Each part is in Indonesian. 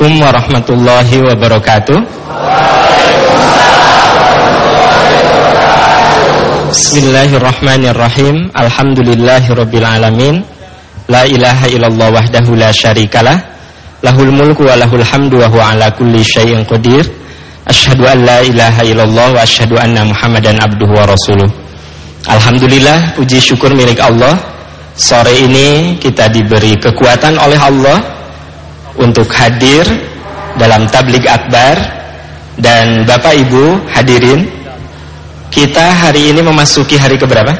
Assalamualaikum warahmatullahi wabarakatuh. Bismillahirrahmanirrahim. Alhamdulillahirabbil alamin. La ilaha illallah wahdahu la syarikalah. Lahul mulku wa lahul hamdu wa huwa ala kulli syai'in qadir. Asyhadu an la ilaha illallah wa asyhadu anna Muhammadan abduhu wa rasuluh. Alhamdulillah puji syukur milik Allah. Sore ini kita diberi kekuatan oleh Allah untuk hadir dalam tablik akbar dan Bapak Ibu hadirin kita hari ini memasuki hari keberapa?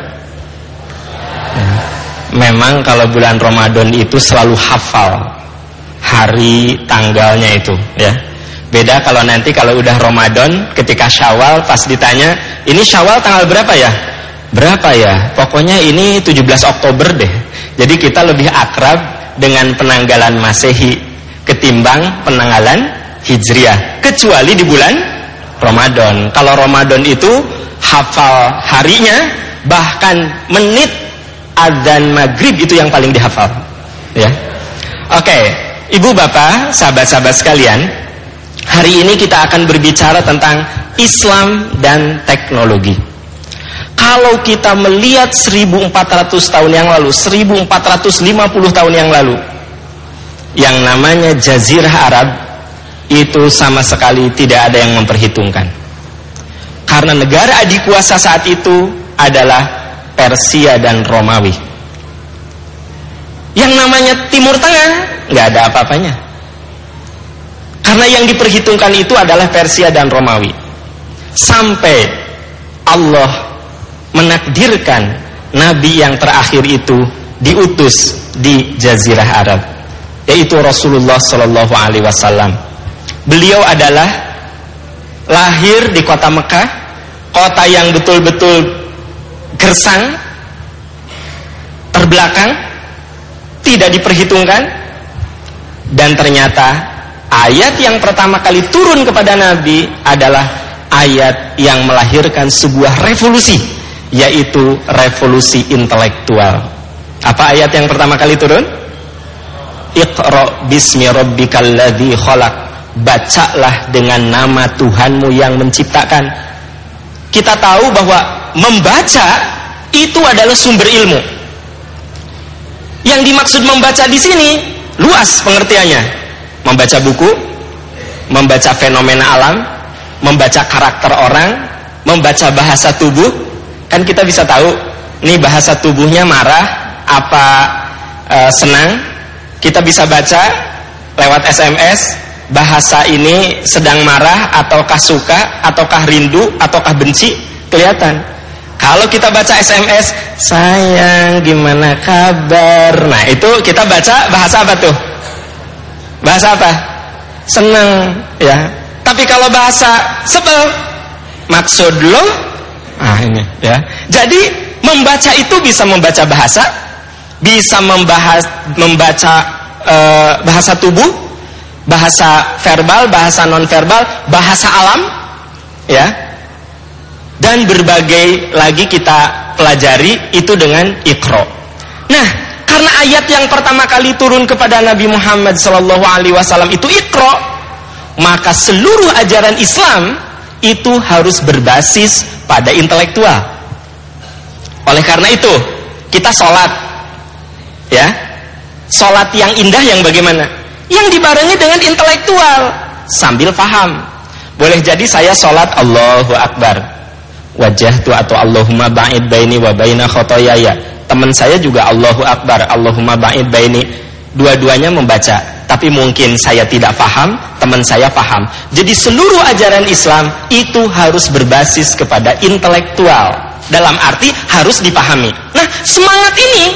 Memang kalau bulan Ramadan itu selalu hafal hari tanggalnya itu ya. Beda kalau nanti kalau udah Ramadan ketika Syawal pas ditanya, "Ini Syawal tanggal berapa ya?" Berapa ya? Pokoknya ini 17 Oktober deh. Jadi kita lebih akrab dengan penanggalan Masehi ketimbang penanggalan Hijriah. Kecuali di bulan Ramadan. Kalau Ramadan itu hafal harinya, bahkan menit adzan maghrib itu yang paling dihafal. Ya. Oke, Ibu Bapak, sahabat-sahabat sekalian, hari ini kita akan berbicara tentang Islam dan teknologi. Kalau kita melihat 1400 tahun yang lalu, 1450 tahun yang lalu, yang namanya Jazirah Arab itu sama sekali tidak ada yang memperhitungkan. Karena negara adikuasa saat itu adalah Persia dan Romawi. Yang namanya Timur Tengah nggak ada apa-apanya. Karena yang diperhitungkan itu adalah Persia dan Romawi. Sampai Allah menakdirkan nabi yang terakhir itu diutus di Jazirah Arab yaitu Rasulullah Shallallahu Alaihi Wasallam. Beliau adalah lahir di kota Mekah, kota yang betul-betul gersang, terbelakang, tidak diperhitungkan, dan ternyata ayat yang pertama kali turun kepada Nabi adalah ayat yang melahirkan sebuah revolusi yaitu revolusi intelektual. Apa ayat yang pertama kali turun? Iqra bismi rabbikal ladzi khalaq. Bacalah dengan nama Tuhanmu yang menciptakan. Kita tahu bahwa membaca itu adalah sumber ilmu. Yang dimaksud membaca di sini luas pengertiannya. Membaca buku, membaca fenomena alam, membaca karakter orang, membaca bahasa tubuh, kan kita bisa tahu nih bahasa tubuhnya marah apa e, senang kita bisa baca lewat SMS bahasa ini sedang marah ataukah suka ataukah rindu ataukah benci? Kelihatan. Kalau kita baca SMS sayang gimana kabar? Nah itu kita baca bahasa apa tuh? Bahasa apa? Senang ya. Tapi kalau bahasa sebel maksud lo? Ah ini ya. Jadi membaca itu bisa membaca bahasa, bisa membahas membaca e, bahasa tubuh, bahasa verbal, bahasa nonverbal, bahasa alam, ya. Dan berbagai lagi kita pelajari itu dengan ikro. Nah, karena ayat yang pertama kali turun kepada Nabi Muhammad Shallallahu Alaihi Wasallam itu ikro, maka seluruh ajaran Islam itu harus berbasis pada intelektual. Oleh karena itu, kita sholat, ya, sholat yang indah yang bagaimana? Yang dibarengi dengan intelektual sambil paham. Boleh jadi saya sholat Allahu Akbar, wajah tu atau Allahumma ba'id baini wa baina khotoyaya. Teman saya juga Allahu Akbar, Allahumma ba'id baini. Dua-duanya membaca tapi mungkin saya tidak paham, teman saya paham. Jadi seluruh ajaran Islam itu harus berbasis kepada intelektual. Dalam arti harus dipahami. Nah, semangat ini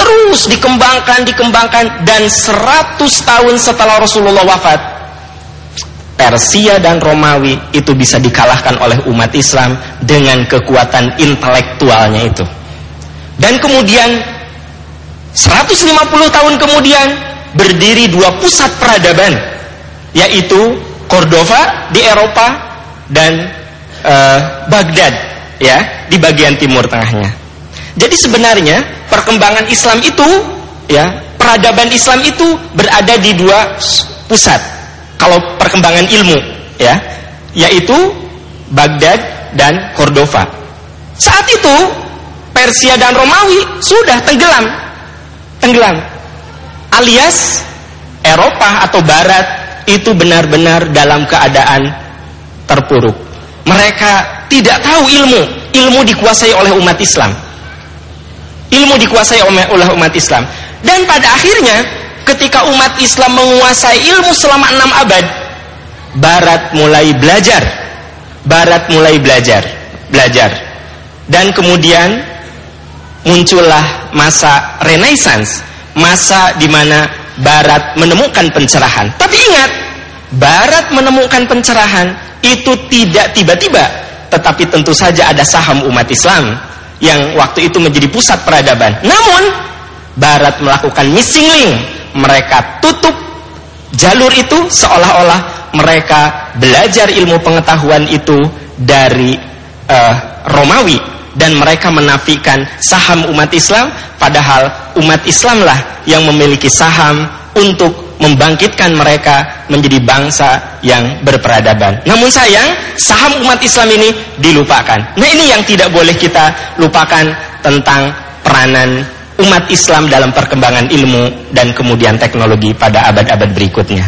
terus dikembangkan, dikembangkan dan 100 tahun setelah Rasulullah wafat, Persia dan Romawi itu bisa dikalahkan oleh umat Islam dengan kekuatan intelektualnya itu. Dan kemudian 150 tahun kemudian berdiri dua pusat peradaban yaitu Cordova di Eropa dan uh, Baghdad ya di bagian timur tengahnya. Jadi sebenarnya perkembangan Islam itu ya peradaban Islam itu berada di dua pusat. Kalau perkembangan ilmu ya yaitu Baghdad dan Cordova. Saat itu Persia dan Romawi sudah tenggelam. Tenggelam. Alias Eropa atau Barat itu benar-benar dalam keadaan terpuruk. Mereka tidak tahu ilmu. Ilmu dikuasai oleh umat Islam ilmu dikuasai oleh umat Islam. Dan pada akhirnya ketika umat Islam menguasai ilmu selama enam abad Barat mulai belajar. Barat mulai belajar. Belajar. Dan kemudian muncullah masa Renaissance. Masa di mana Barat menemukan pencerahan. Tapi ingat Barat menemukan pencerahan itu tidak tiba-tiba. Tetapi tentu saja ada saham umat Islam yang waktu itu menjadi pusat peradaban. Namun Barat melakukan missing link. Mereka tutup jalur itu seolah-olah mereka belajar ilmu pengetahuan itu dari uh, Romawi. Dan mereka menafikan saham umat Islam padahal umat Islamlah yang memiliki saham untuk membangkitkan mereka menjadi bangsa yang berperadaban. Namun sayang, saham umat Islam ini dilupakan. Nah, ini yang tidak boleh kita lupakan tentang peranan umat Islam dalam perkembangan ilmu dan kemudian teknologi pada abad-abad berikutnya.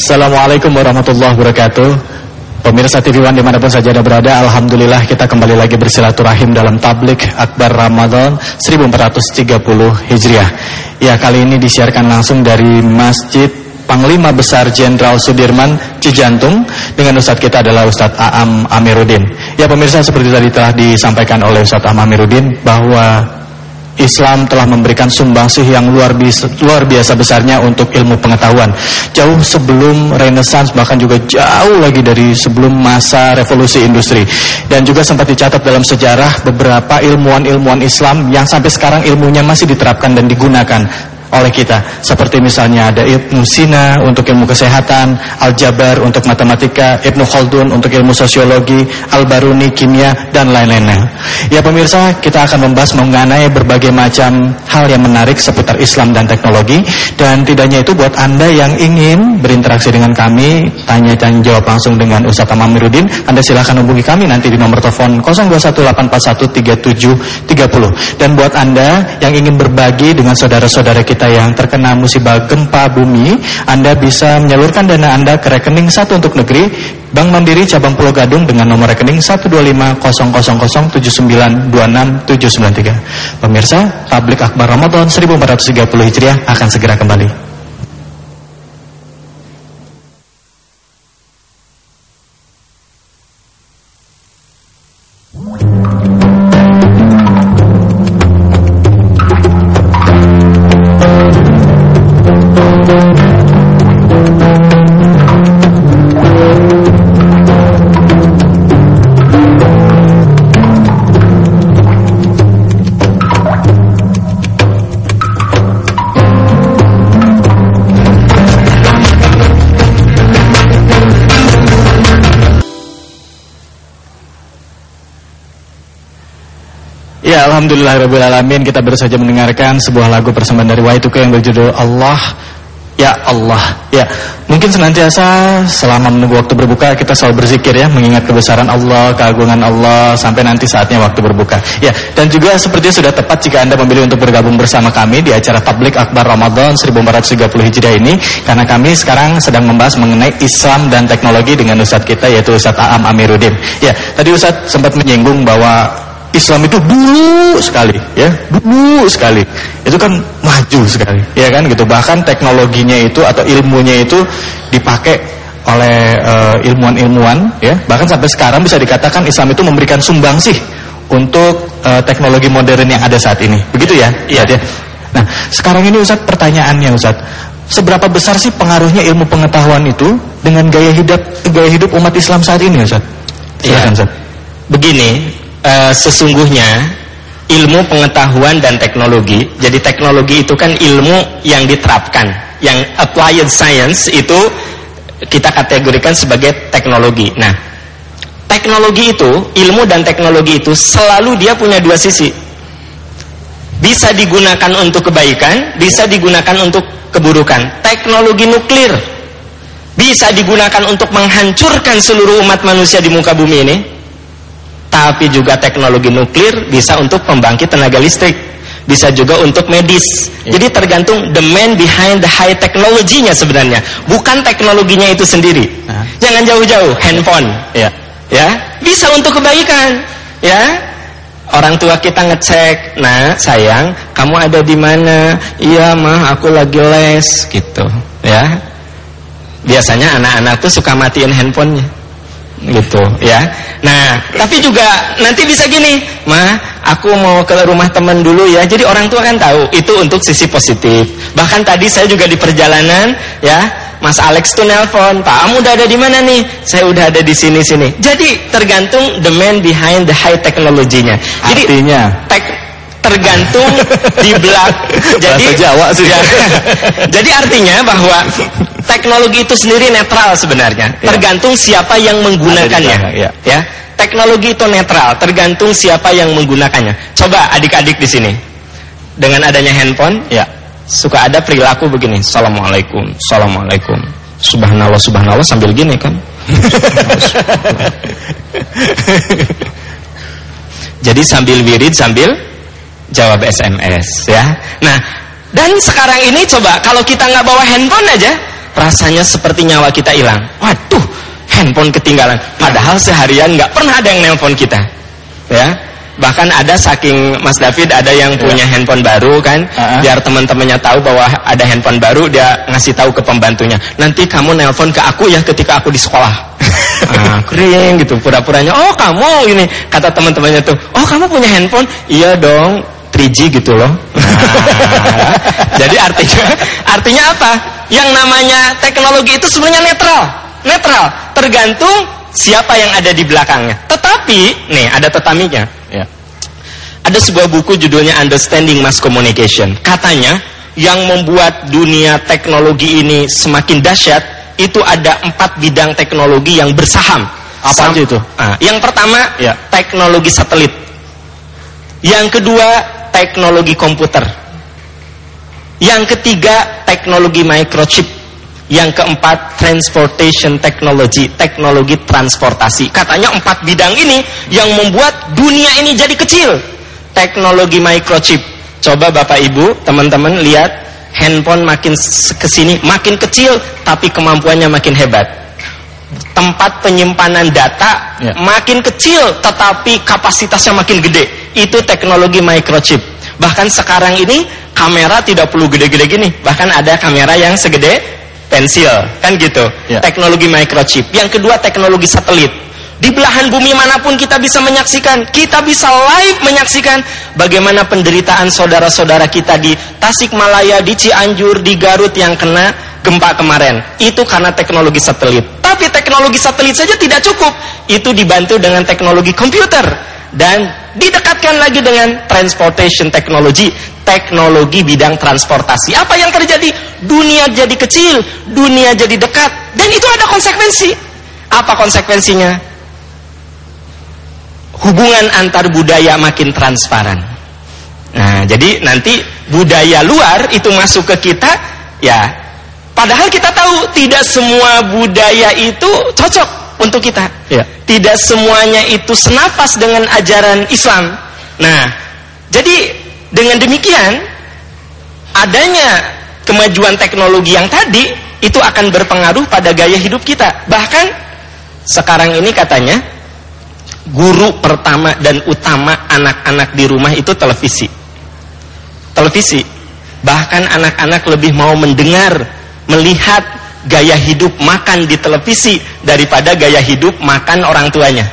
Assalamualaikum warahmatullahi wabarakatuh. Pemirsa TV One di mana pun saja Anda berada, Alhamdulillah kita kembali lagi bersilaturahim dalam tablik Akbar Ramadan 1430 Hijriah. Ya, kali ini disiarkan langsung dari Masjid Panglima Besar Jenderal Sudirman Cijantung dengan Ustadz kita adalah Ustadz Aam Amiruddin. Ya pemirsa seperti tadi telah disampaikan oleh Ustadz Aam Amiruddin bahwa Islam telah memberikan sumbangsih yang luar biasa, luar biasa besarnya untuk ilmu pengetahuan. Jauh sebelum Renaissance bahkan juga jauh lagi dari sebelum masa revolusi industri. Dan juga sempat dicatat dalam sejarah beberapa ilmuwan-ilmuwan Islam yang sampai sekarang ilmunya masih diterapkan dan digunakan oleh kita seperti misalnya ada Ibnu Sina untuk ilmu kesehatan, Al-Jabar untuk matematika, Ibnu Khaldun untuk ilmu sosiologi, Al-Baruni kimia dan lain-lainnya. Ya pemirsa, kita akan membahas mengenai berbagai macam hal yang menarik seputar Islam dan teknologi dan tidaknya itu buat Anda yang ingin berinteraksi dengan kami, tanya dan jawab langsung dengan Ustaz Amiruddin, Anda silahkan hubungi kami nanti di nomor telepon 0218413730. Dan buat Anda yang ingin berbagi dengan saudara-saudara kita kita yang terkena musibah gempa bumi, Anda bisa menyalurkan dana Anda ke rekening satu untuk negeri, Bank Mandiri Cabang Pulau Gadung dengan nomor rekening 1250007926793. Pemirsa, Tablik Akbar Ramadan 1430 Hijriah akan segera kembali. Ya Alhamdulillahirrahmanirrahim Kita baru saja mendengarkan sebuah lagu persembahan dari Y2K yang berjudul Allah Ya Allah. Ya mungkin senantiasa selama menunggu waktu berbuka Kita selalu berzikir ya Mengingat kebesaran Allah, keagungan Allah Sampai nanti saatnya waktu berbuka. Ya dan juga sepertinya sudah tepat jika anda memilih untuk bergabung bersama kami Di acara Tablik Akbar Ramadan 1430 Hijriah ini Karena kami sekarang sedang membahas mengenai Islam dan teknologi dengan Ustadz kita Yaitu Ustadz Aam Amiruddin. Ya tadi Ustadz sempat menyinggung bahwa Islam itu dulu sekali ya. Dulu sekali. Itu kan maju sekali ya kan gitu. Bahkan teknologinya itu atau ilmunya itu dipakai oleh uh, ilmuwan-ilmuwan ya. Bahkan sampai sekarang bisa dikatakan Islam itu memberikan sumbangsih untuk uh, teknologi modern yang ada saat ini. Begitu ya iya. Ya. nah sekarang ini Ustaz pertanyaannya Ustaz seberapa besar sih pengaruhnya ilmu pengetahuan itu dengan gaya hidup gaya hidup umat Islam saat ini Ustaz Silakan, ya. Ustaz begini uh, sesungguhnya ilmu pengetahuan dan teknologi. Jadi teknologi itu kan ilmu yang diterapkan, yang applied science itu kita kategorikan sebagai teknologi. Nah, teknologi itu, ilmu dan teknologi itu selalu dia punya dua sisi. Bisa digunakan untuk kebaikan, bisa digunakan untuk keburukan. Teknologi nuklir bisa digunakan untuk menghancurkan seluruh umat manusia di muka bumi ini. Tapi juga teknologi nuklir bisa untuk pembangkit tenaga listrik bisa juga untuk medis. Yeah. Jadi tergantung the man behind the high technology-nya sebenarnya, bukan teknologinya itu sendiri. Uh. Jangan jauh-jauh, handphone. Yeah. Ya, bisa untuk kebaikan. Ya, orang tua kita ngecek, nah sayang, kamu ada di mana? Iya mah, aku lagi les, gitu. Ya, biasanya anak-anak tuh suka matiin handphonenya gitu ya. Nah, tapi juga nanti bisa gini, mah aku mau ke rumah teman dulu ya. Jadi orang tua kan tahu itu untuk sisi positif. Bahkan tadi saya juga di perjalanan ya, Mas Alex tuh nelpon, Pak, kamu udah ada di mana nih? Saya udah ada di sini sini. Jadi tergantung the man behind the high technology-nya. Jadi Artinya tek tergantung di belak. Jadi Jawa sih. Ya, jadi artinya bahwa teknologi itu sendiri netral sebenarnya. Ya. Tergantung siapa yang menggunakannya. ya. ya. Teknologi itu netral, tergantung siapa yang menggunakannya. Coba adik-adik di sini. Dengan adanya handphone, ya, suka ada perilaku begini. Assalamualaikum, assalamualaikum. Subhanallah, subhanallah sambil gini kan. Jadi sambil wirid sambil jawab SMS ya. Nah, dan sekarang ini coba kalau kita nggak bawa handphone aja, rasanya seperti nyawa kita hilang. Waduh, handphone ketinggalan. Padahal seharian nggak pernah ada yang nelpon kita. Ya, bahkan ada saking Mas David ada yang ya. punya handphone baru kan, uh -huh. biar teman-temannya tahu bahwa ada handphone baru dia ngasih tahu ke pembantunya. Nanti kamu nelpon ke aku ya ketika aku di sekolah. ah, kering gitu pura-puranya. Oh kamu ini kata teman-temannya tuh. Oh kamu punya handphone? Iya dong 3G gitu loh. Nah, jadi artinya artinya apa? Yang namanya teknologi itu sebenarnya netral. Netral, tergantung siapa yang ada di belakangnya. Tetapi, nih ada tetaminya. Ya. Ada sebuah buku judulnya Understanding Mass Communication. Katanya yang membuat dunia teknologi ini semakin dahsyat itu ada empat bidang teknologi yang bersaham. Apa aja itu? Nah, yang pertama ya. teknologi satelit. Yang kedua teknologi komputer. Yang ketiga, teknologi microchip. Yang keempat, transportation technology, teknologi transportasi. Katanya empat bidang ini yang membuat dunia ini jadi kecil. Teknologi microchip. Coba Bapak Ibu, teman-teman lihat handphone makin ke sini makin kecil, tapi kemampuannya makin hebat. Tempat penyimpanan data ya. makin kecil, tetapi kapasitasnya makin gede. Itu teknologi microchip. Bahkan sekarang ini kamera tidak perlu gede-gede gini. Bahkan ada kamera yang segede pensil, kan gitu. Ya. Teknologi microchip. Yang kedua teknologi satelit. Di belahan bumi mana pun kita bisa menyaksikan, kita bisa live menyaksikan bagaimana penderitaan saudara-saudara kita di Tasikmalaya, di Cianjur, di Garut yang kena gempa kemarin. Itu karena teknologi satelit. Tapi teknologi satelit saja tidak cukup. Itu dibantu dengan teknologi komputer dan didekatkan lagi dengan transportation technology teknologi bidang transportasi. Apa yang terjadi? Dunia jadi kecil, dunia jadi dekat, dan itu ada konsekuensi. Apa konsekuensinya? Hubungan antar budaya makin transparan. Nah, jadi nanti budaya luar itu masuk ke kita, ya. Padahal kita tahu tidak semua budaya itu cocok untuk kita. Ya. Tidak semuanya itu senafas dengan ajaran Islam. Nah, jadi dengan demikian, adanya kemajuan teknologi yang tadi itu akan berpengaruh pada gaya hidup kita. Bahkan sekarang ini katanya guru pertama dan utama anak-anak di rumah itu televisi. Televisi. Bahkan anak-anak lebih mau mendengar, melihat gaya hidup makan di televisi daripada gaya hidup makan orang tuanya.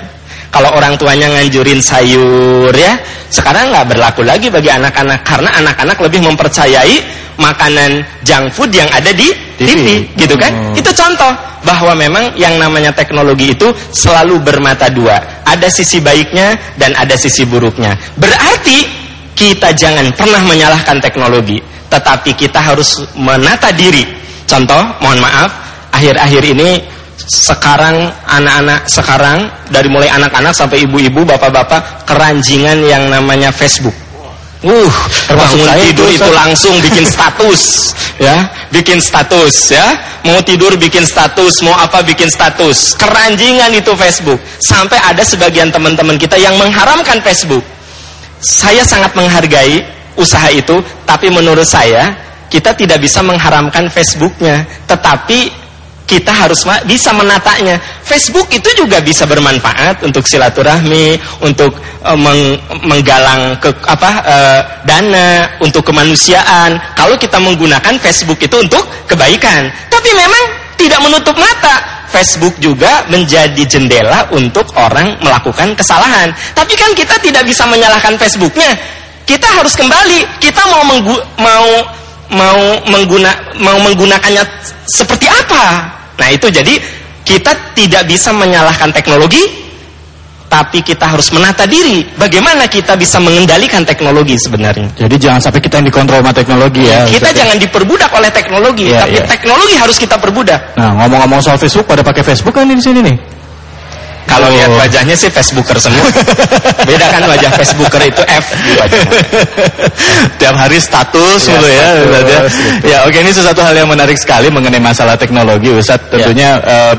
Kalau orang tuanya nganjurin sayur ya, sekarang nggak berlaku lagi bagi anak-anak karena anak-anak lebih mempercayai makanan junk food yang ada di TV, TV gitu kan? Hmm. Itu contoh bahwa memang yang namanya teknologi itu selalu bermata dua. Ada sisi baiknya dan ada sisi buruknya. Berarti kita jangan pernah menyalahkan teknologi, tetapi kita harus menata diri. Contoh, mohon maaf, akhir-akhir ini sekarang anak-anak sekarang dari mulai anak-anak sampai ibu-ibu, bapak-bapak keranjingan yang namanya Facebook. Uh, bangun tidur itu, langsung bikin status, ya, bikin status, ya. Mau tidur bikin status, mau apa bikin status. Keranjingan itu Facebook. Sampai ada sebagian teman-teman kita yang mengharamkan Facebook. Saya sangat menghargai usaha itu, tapi menurut saya kita tidak bisa mengharamkan Facebooknya, tetapi kita harus bisa menatanya. Facebook itu juga bisa bermanfaat untuk silaturahmi, untuk eh, meng- menggalang ke apa eh, dana untuk kemanusiaan. Kalau kita menggunakan Facebook itu untuk kebaikan, tapi memang tidak menutup mata. Facebook juga menjadi jendela untuk orang melakukan kesalahan. Tapi kan kita tidak bisa menyalahkan Facebooknya. Kita harus kembali. Kita mau mau mau mengguna mau menggunakannya seperti apa? Nah, itu jadi kita tidak bisa menyalahkan teknologi tapi kita harus menata diri. Bagaimana kita bisa mengendalikan teknologi sebenarnya? Jadi jangan sampai kita yang dikontrol sama teknologi ya. kita ya. jangan diperbudak oleh teknologi, Iya, tapi iya. teknologi harus kita perbudak. Nah, ngomong-ngomong soal Facebook, pada pakai Facebook kan di sini nih. Kalau Oh. lihat wajahnya sih Facebooker semua. Beda kan wajah Facebooker itu F di wajahnya. Tiap hari status Ya, dulu ya, status, ya. gitu. Ya, oke ini sesuatu hal yang menarik sekali mengenai masalah teknologi, Ustaz. Tentunya eh,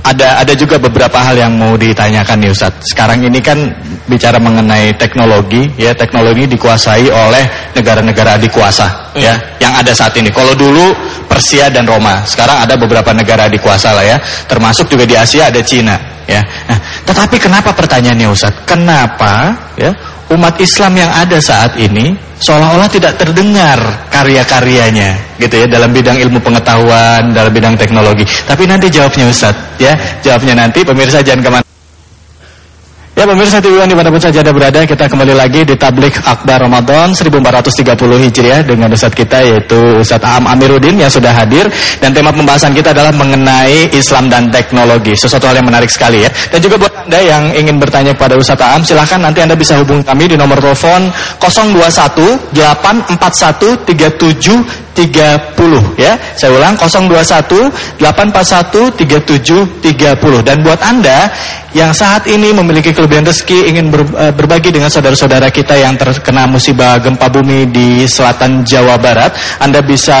ada ada juga beberapa hal yang mau ditanyakan nih Ustaz. Sekarang ini kan bicara mengenai teknologi, ya teknologi dikuasai oleh negara-negara adikuasa, ya, yang ada saat ini. Kalau dulu Persia dan Roma, sekarang ada beberapa negara adikuasa lah ya, termasuk juga di Asia ada Cina, ya. Nah, tetapi kenapa pertanyaannya Ustaz? Kenapa ya umat Islam yang ada saat ini seolah-olah tidak terdengar karya-karyanya gitu ya dalam bidang ilmu pengetahuan, dalam bidang teknologi. Tapi nanti jawabnya Ustaz ya, jawabnya nanti pemirsa jangan ke mana Ya pemirsa TV One di mana pun saja Anda berada Kita kembali lagi di Tablik Akbar Ramadan 1430 Hijriah Dengan Ustadz kita yaitu Ustadz Aam Amiruddin yang sudah hadir. Dan tema pembahasan kita adalah mengenai Islam dan teknologi. Sesuatu hal yang menarik sekali ya. Dan juga buat Anda yang ingin bertanya kepada Ustadz Aam Silahkan nanti Anda bisa hubungi kami di nomor telepon 021 841 37 30 ya. Saya ulang 021 841 37 30 dan buat Anda yang saat ini memiliki kelebihan rezeki ingin ber- eh, berbagi dengan saudara-saudara kita yang terkena musibah gempa bumi di selatan Jawa Barat, Anda bisa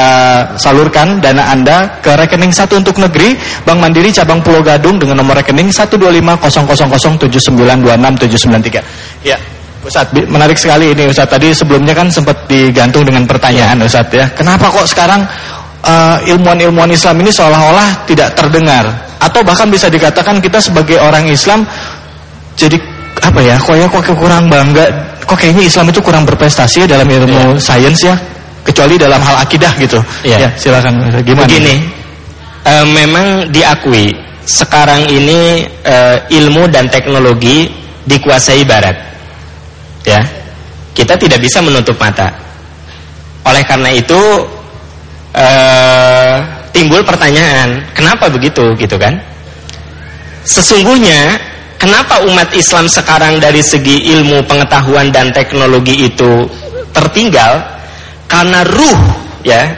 salurkan dana Anda ke rekening satu untuk negeri Bank Mandiri cabang Pulau Gadung dengan nomor rekening 125007926 Ya. Ustadz, bi- menarik sekali ini Ustadz. Tadi sebelumnya kan sempat digantung dengan pertanyaan Ustadz ya. Kenapa kok sekarang eh, ilmuwan-ilmuwan Islam ini seolah-olah tidak terdengar? Atau bahkan bisa dikatakan kita sebagai orang Islam jadi apa ya? Kok ya kok kurang bangga? Kok kayaknya Islam itu kurang berprestasi ya dalam ilmu sains ya? Kecuali dalam hal akidah gitu. Iya. Ya, silakan. Gimana? Begini, eh, memang diakui sekarang ini eh, ilmu dan teknologi dikuasai Barat, ya. Kita tidak bisa menutup mata. Oleh karena itu eh, timbul pertanyaan, kenapa begitu, gitu kan? Sesungguhnya, kenapa umat Islam sekarang dari segi ilmu pengetahuan dan teknologi itu tertinggal? Karena ruh, ya,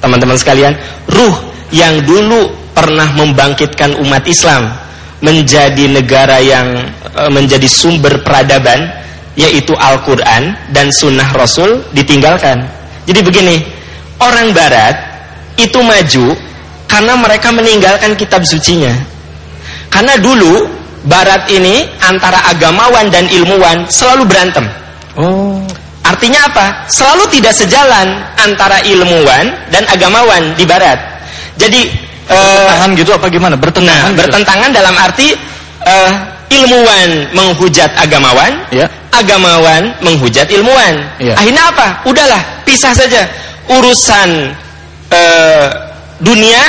teman-teman sekalian, ruh yang dulu pernah membangkitkan umat Islam menjadi negara yang e, menjadi sumber peradaban, yaitu Al-Quran dan Sunnah Rasul ditinggalkan. Jadi begini, orang Barat itu maju karena mereka meninggalkan kitab sucinya. Karena dulu Barat ini antara agamawan dan ilmuwan selalu berantem. Oh, Artinya apa? Selalu tidak sejalan antara ilmuwan dan agamawan di Barat. Jadi eh, tahan gitu apa gimana? nah, Bertentangan. gitu? bertentangan dalam arti eh, ilmuwan menghujat agamawan, Ya. agamawan menghujat ilmuwan. Iya. Akhirnya apa? Udahlah, pisah saja. Urusan eh, dunia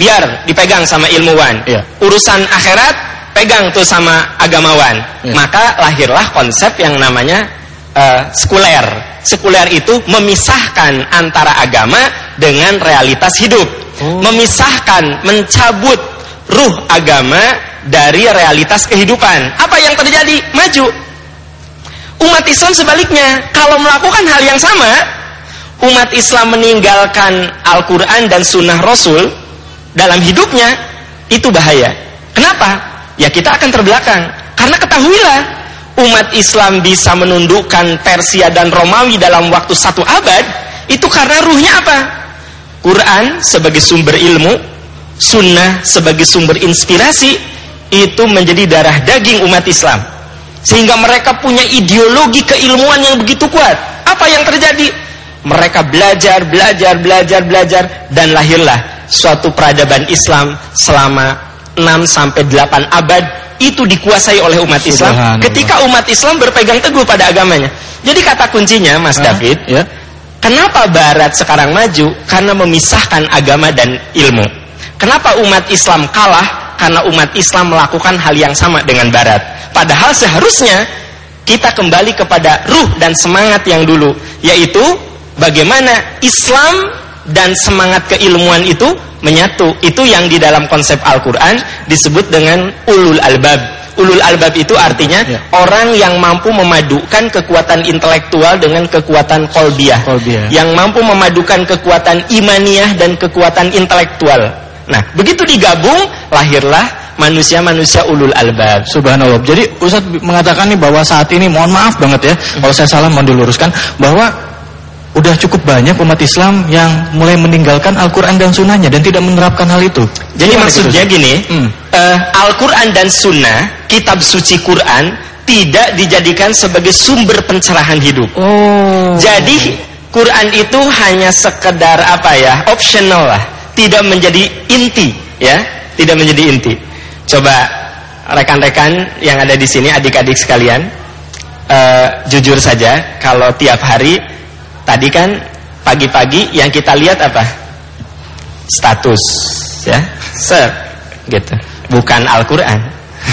biar dipegang sama ilmuwan. Iya. Urusan akhirat pegang tuh sama agamawan. Iya. Maka lahirlah konsep yang namanya eh, sekuler. Sekuler itu memisahkan antara agama dengan realitas hidup. Oh. Memisahkan, mencabut ruh agama dari realitas kehidupan. Apa yang terjadi? Maju. Umat Islam sebaliknya, kalau melakukan hal yang sama, umat Islam meninggalkan Al-Quran dan Sunnah Rasul dalam hidupnya, itu bahaya. Kenapa? Ya kita akan terbelakang. Karena ketahuilah, umat Islam bisa menundukkan Persia dan Romawi dalam waktu satu abad, itu karena ruhnya apa? Quran sebagai sumber ilmu, sunnah sebagai sumber inspirasi, itu menjadi darah daging umat Islam. Sehingga mereka punya ideologi keilmuan yang begitu kuat. Apa yang terjadi? Mereka belajar, belajar, belajar, belajar, dan lahirlah suatu peradaban Islam selama 6 sampai 8 abad itu dikuasai oleh umat Islam ketika umat Islam berpegang teguh pada agamanya. Jadi kata kuncinya Mas uh, David, ya. Kenapa barat sekarang maju? Karena memisahkan agama dan ilmu. Kenapa umat Islam kalah? Karena umat Islam melakukan hal yang sama dengan barat. Padahal seharusnya kita kembali kepada ruh dan semangat yang dulu, yaitu bagaimana Islam dan semangat keilmuan itu menyatu. Itu yang di dalam konsep Al-Qur'an disebut dengan ulul albab. Ulul albab itu artinya ya. orang yang mampu memadukan kekuatan intelektual dengan kekuatan kolbiah. kolbiah. Yang mampu memadukan kekuatan imaniyah dan kekuatan intelektual. Nah, begitu digabung, lahirlah manusia-manusia ulul albab. Subhanallah. Jadi Ustaz mengatakan nih bahwa saat ini mohon maaf banget ya, hmm. kalau saya salah mohon diluruskan bahwa udah cukup banyak umat Islam yang mulai meninggalkan Al-Quran dan Sunnahnya dan tidak menerapkan hal itu. Jadi Gimana maksudnya gitu? gini, hmm. uh, Al-Quran dan Sunnah, kitab suci Quran tidak dijadikan sebagai sumber pencerahan hidup. Oh. Jadi Quran itu hanya sekedar apa ya, optional lah, tidak menjadi inti, ya, tidak menjadi inti. Coba rekan-rekan yang ada di sini, adik-adik sekalian, uh, jujur saja, kalau tiap hari Tadi kan pagi-pagi yang kita lihat apa? Status, ya, set, gitu. Bukan Al-Quran,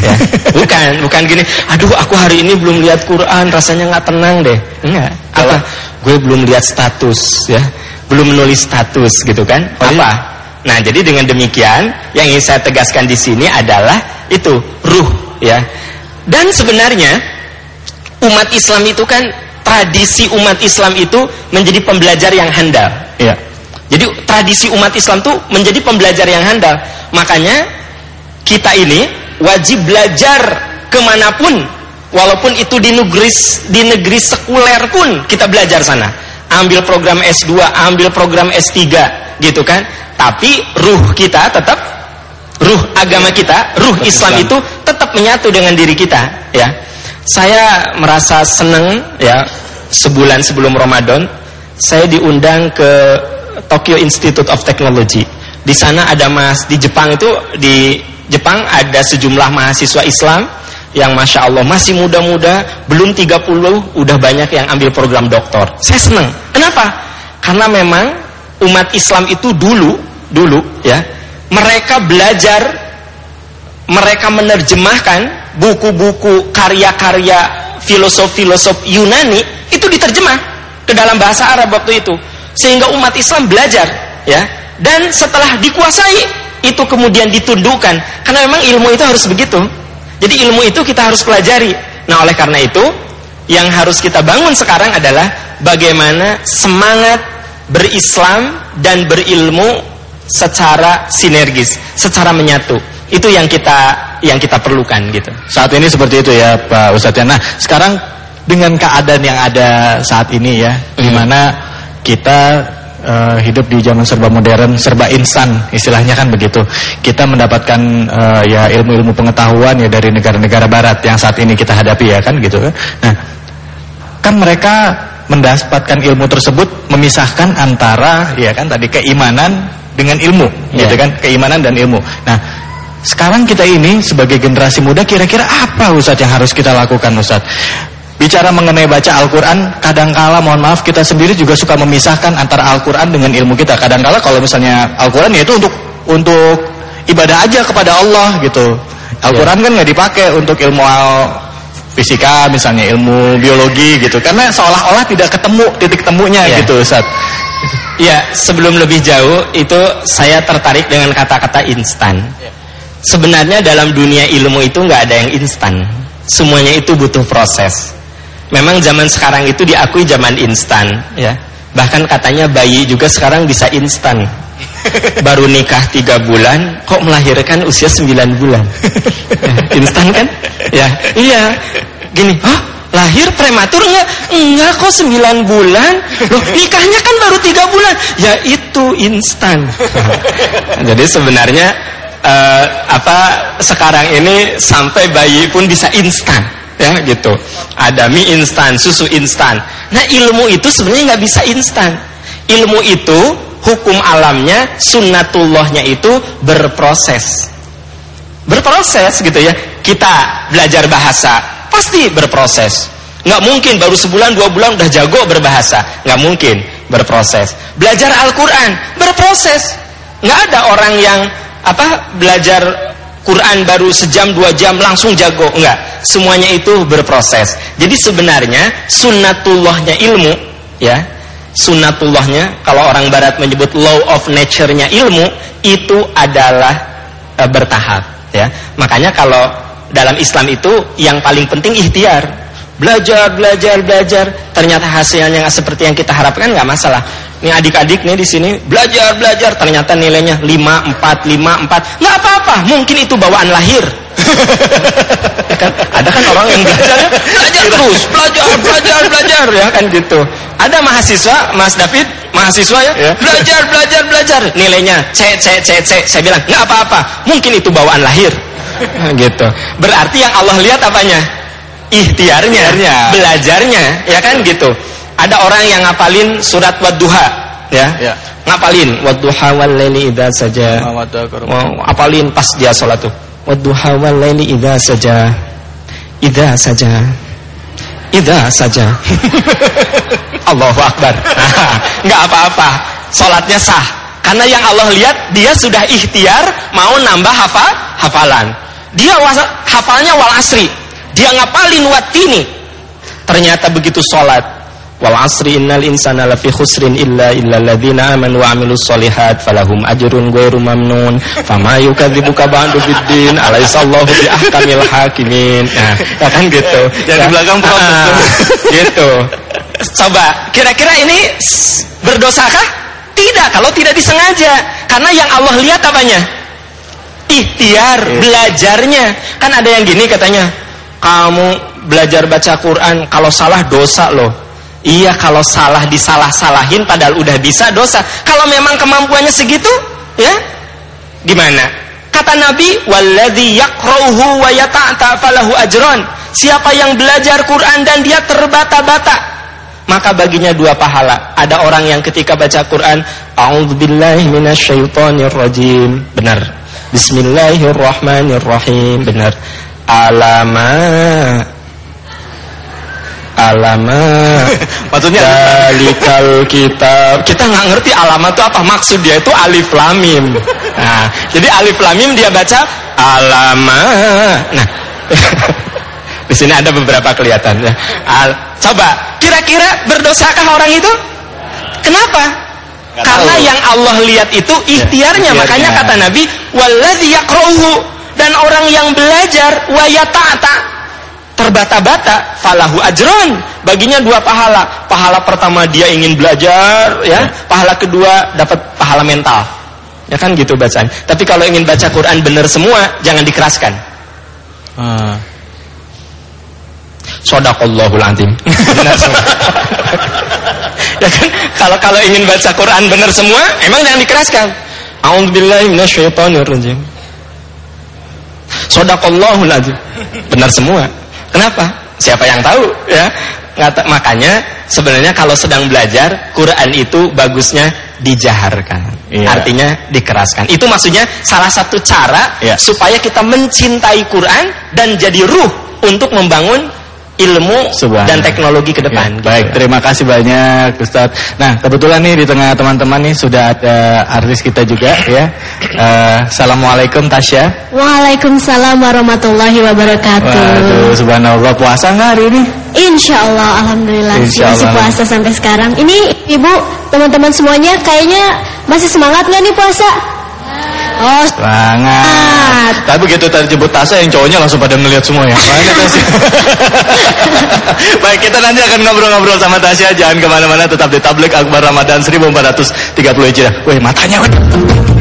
ya. Bukan, bukan gini. Aduh, aku hari ini belum lihat Quran, rasanya nggak tenang deh. Enggak. Apa? Gue belum lihat status, ya. Belum menulis status, gitu kan? Oh, iya? apa? Nah, jadi dengan demikian, yang ingin saya tegaskan di sini adalah itu ruh, ya. Dan sebenarnya umat Islam itu kan tradisi umat Islam itu menjadi pembelajar yang handal. Ya. Jadi tradisi umat Islam itu menjadi pembelajar yang handal. Makanya kita ini wajib belajar ke mana pun, walaupun itu di negeri di negeri sekuler pun kita belajar sana. Ambil program S2, ambil program S3, gitu kan? Tapi ruh kita tetap ruh agama kita, ruh Islam, Islam itu tetap menyatu dengan diri kita, ya. Saya merasa senang ya sebulan sebelum Ramadan saya diundang ke Tokyo Institute of Technology. Di sana ada mas di Jepang itu di Jepang ada sejumlah mahasiswa Islam yang masya Allah masih muda-muda, belum 30 udah banyak yang ambil program doktor. Saya senang. Kenapa? Karena memang umat Islam itu dulu dulu ya mereka belajar mereka menerjemahkan buku-buku karya-karya filosof-filosof Yunani itu diterjemah ke dalam bahasa Arab waktu itu. Sehingga umat Islam belajar ya. Dan setelah dikuasai itu kemudian ditundukkan. Karena memang ilmu itu harus begitu. Jadi ilmu itu kita harus pelajari. Nah oleh karena itu yang harus kita bangun sekarang adalah bagaimana semangat berislam dan berilmu secara sinergis secara menyatu itu yang kita yang kita perlukan gitu. Saat ini seperti itu ya Pak Ustadz. Nah, sekarang dengan keadaan yang ada saat ini ya, hmm. di mana kita uh, hidup di zaman serba modern, serba instan, istilahnya kan begitu. Kita mendapatkan uh, ya ilmu-ilmu pengetahuan ya dari negara-negara barat yang saat ini kita hadapi ya kan gitu kan. Nah, kan mereka mendapatkan ilmu tersebut memisahkan antara ya kan tadi keimanan dengan ilmu, yeah. gitu kan, keimanan dan ilmu. Nah, sekarang kita ini sebagai generasi muda kira-kira apa Ustadz yang harus kita lakukan Ustadz? Bicara mengenai baca Al-Quran, kadangkala mohon maaf kita sendiri juga suka memisahkan antara Al-Quran dengan ilmu kita. Kadangkala kalau misalnya Al-Quran ya itu untuk untuk ibadah aja kepada Allah gitu. Al-Quran kan nggak dipakai untuk ilmu al fisika misalnya ilmu biologi gitu karena seolah-olah tidak ketemu titik temunya ya. gitu Ustaz. Ya, sebelum lebih jauh itu saya tertarik dengan kata-kata instan. Ya sebenarnya dalam dunia ilmu itu nggak ada yang instan semuanya itu butuh proses memang zaman sekarang itu diakui zaman instan ya bahkan katanya bayi juga sekarang bisa instan baru nikah tiga bulan kok melahirkan usia sembilan bulan ya, instan kan ya iya gini, hah? Lahir prematur enggak? Enggak kok 9 bulan. Loh, nikahnya kan baru 3 bulan. Ya itu instan. Jadi sebenarnya uh, apa sekarang ini sampai bayi pun bisa instan ya gitu ada mie instan susu instan nah ilmu itu sebenarnya nggak bisa instan ilmu itu hukum alamnya sunnatullahnya itu berproses. Berproses gitu ya. Kita belajar bahasa pasti berproses. Nggak mungkin baru sebulan dua bulan udah jago berbahasa. Nggak mungkin berproses. Belajar Al-Quran berproses. Nggak ada orang yang apa belajar Quran baru sejam dua jam langsung jago. Enggak semuanya itu berproses. Jadi sebenarnya sunnatullahnya ilmu ya sunnatullahnya kalau orang barat menyebut law of nature-nya ilmu itu adalah e, bertahap ya. Makanya kalau dalam Islam itu yang paling penting ikhtiar. Belajar belajar belajar. Ternyata hasilnya nggak seperti yang kita harapkan nggak masalah. Ini adik-adik nih di sini belajar belajar. Ternyata nilainya 5 4 5 4 nggak apa-apa mungkin itu bawaan lahir. Ya kan? Ada kan orang yang belajar belajar terus belajar belajar belajar ya kan gitu ada mahasiswa Mas David mahasiswa ya, ya. belajar belajar belajar nilainya C C C C saya bilang nggak apa-apa mungkin itu bawaan lahir gitu berarti yang Allah lihat apanya ikhtiarnya belajarnya ya kan gitu ada orang yang ngapalin surat Wadduha ya. ya. Ngapalin Wadduha wal laili idza saja. Oh, apalin pas dia salat tuh. Wadduha wal laili idza saja. Idza saja. Idza saja. Allahu akbar. Enggak apa-apa. Salatnya sah. Karena yang Allah lihat dia sudah ikhtiar mau nambah hafal hafalan. Dia hafalnya wal asri. Dia ngapalin watini. Ternyata begitu sholat wal asri innal insana lafi khusrin illa illa alladziina amanu wa amilus solihat falahum ajrun ghairu mamnun fama yukadzibuka ba'du biddin alaisallahu bi ahkamil hakimin nah ya kan gitu yang di belakang ah, gitu coba kira-kira ini berdosakah tidak kalau tidak disengaja karena yang Allah lihat apanya ikhtiar yeah. belajarnya kan ada yang gini katanya kamu belajar baca Quran kalau salah dosa loh Iya kalau salah disalah-salahin padahal udah bisa dosa. Kalau memang kemampuannya segitu, ya gimana? Kata Nabi, "Walladzi yaqra'uhu wa yata'ta falahu ajron." Siapa yang belajar Quran dan dia terbata-bata, maka baginya dua pahala. Ada orang yang ketika baca Quran, "A'udzubillahi minasyaitonirrajim." Benar. Bismillahirrahmanirrahim. Benar. Alama alama maksudnya dalikal kita kita nggak ngerti alamat itu apa maksud dia itu alif lamim nah jadi alif lamim dia baca alama nah di sini ada beberapa kelihatan. Ya Al, coba kira-kira berdosakah orang itu? Kenapa? Gak karena tahu. yang Allah lihat itu ikhtiarnya, ya, makanya kata Nabi waladhi yakrohu dan orang yang belajar wayata'ta terbata-bata falahu ajron baginya dua pahala. Pahala pertama dia ingin belajar ya, ya. pahala kedua dapat pahala mental. Ya kan gitu bacaan. Tapi kalau ingin baca Quran benar semua jangan dikeraskan. Hmm. Sodakallahul antim ya kan kalau kalau ingin baca Quran benar semua emang jangan dikeraskan A'udzubillahi minasyaitonirrajim Sodakallahul antim benar semua Kenapa? Siapa yang tahu ya? Ngata, makanya sebenarnya kalau sedang belajar Quran itu bagusnya dijaharkan. Iya. Artinya dikeraskan. Itu maksudnya salah satu cara iya. supaya kita mencintai Quran dan jadi ruh untuk membangun ilmu Subhanallah. dan teknologi ke depan. Ya, gitu. Baik, terima kasih banyak Ustaz. Nah, kebetulan nih di tengah teman-teman nih sudah ada artis kita juga ya. Uh, Assalamualaikum Tasya. Waalaikumsalam warahmatullahi wabarakatuh. Waduh, subhanallah puasa nggak hari ini? Insya Allah, alhamdulillah Insya Allah. masih puasa sampai sekarang. Ini ibu, teman-teman semuanya kayaknya masih semangat nggak nih puasa? Oh, semangat. Tapi begitu tadi jemput Tasya yang cowoknya langsung pada ngeliat semua ya. Baik, kita nanti akan ngobrol-ngobrol sama Tasya. Jangan ke mana-mana, tetap di Tablik Akbar Ramadan 1430 Hijriah. Wih, matanya. Wih.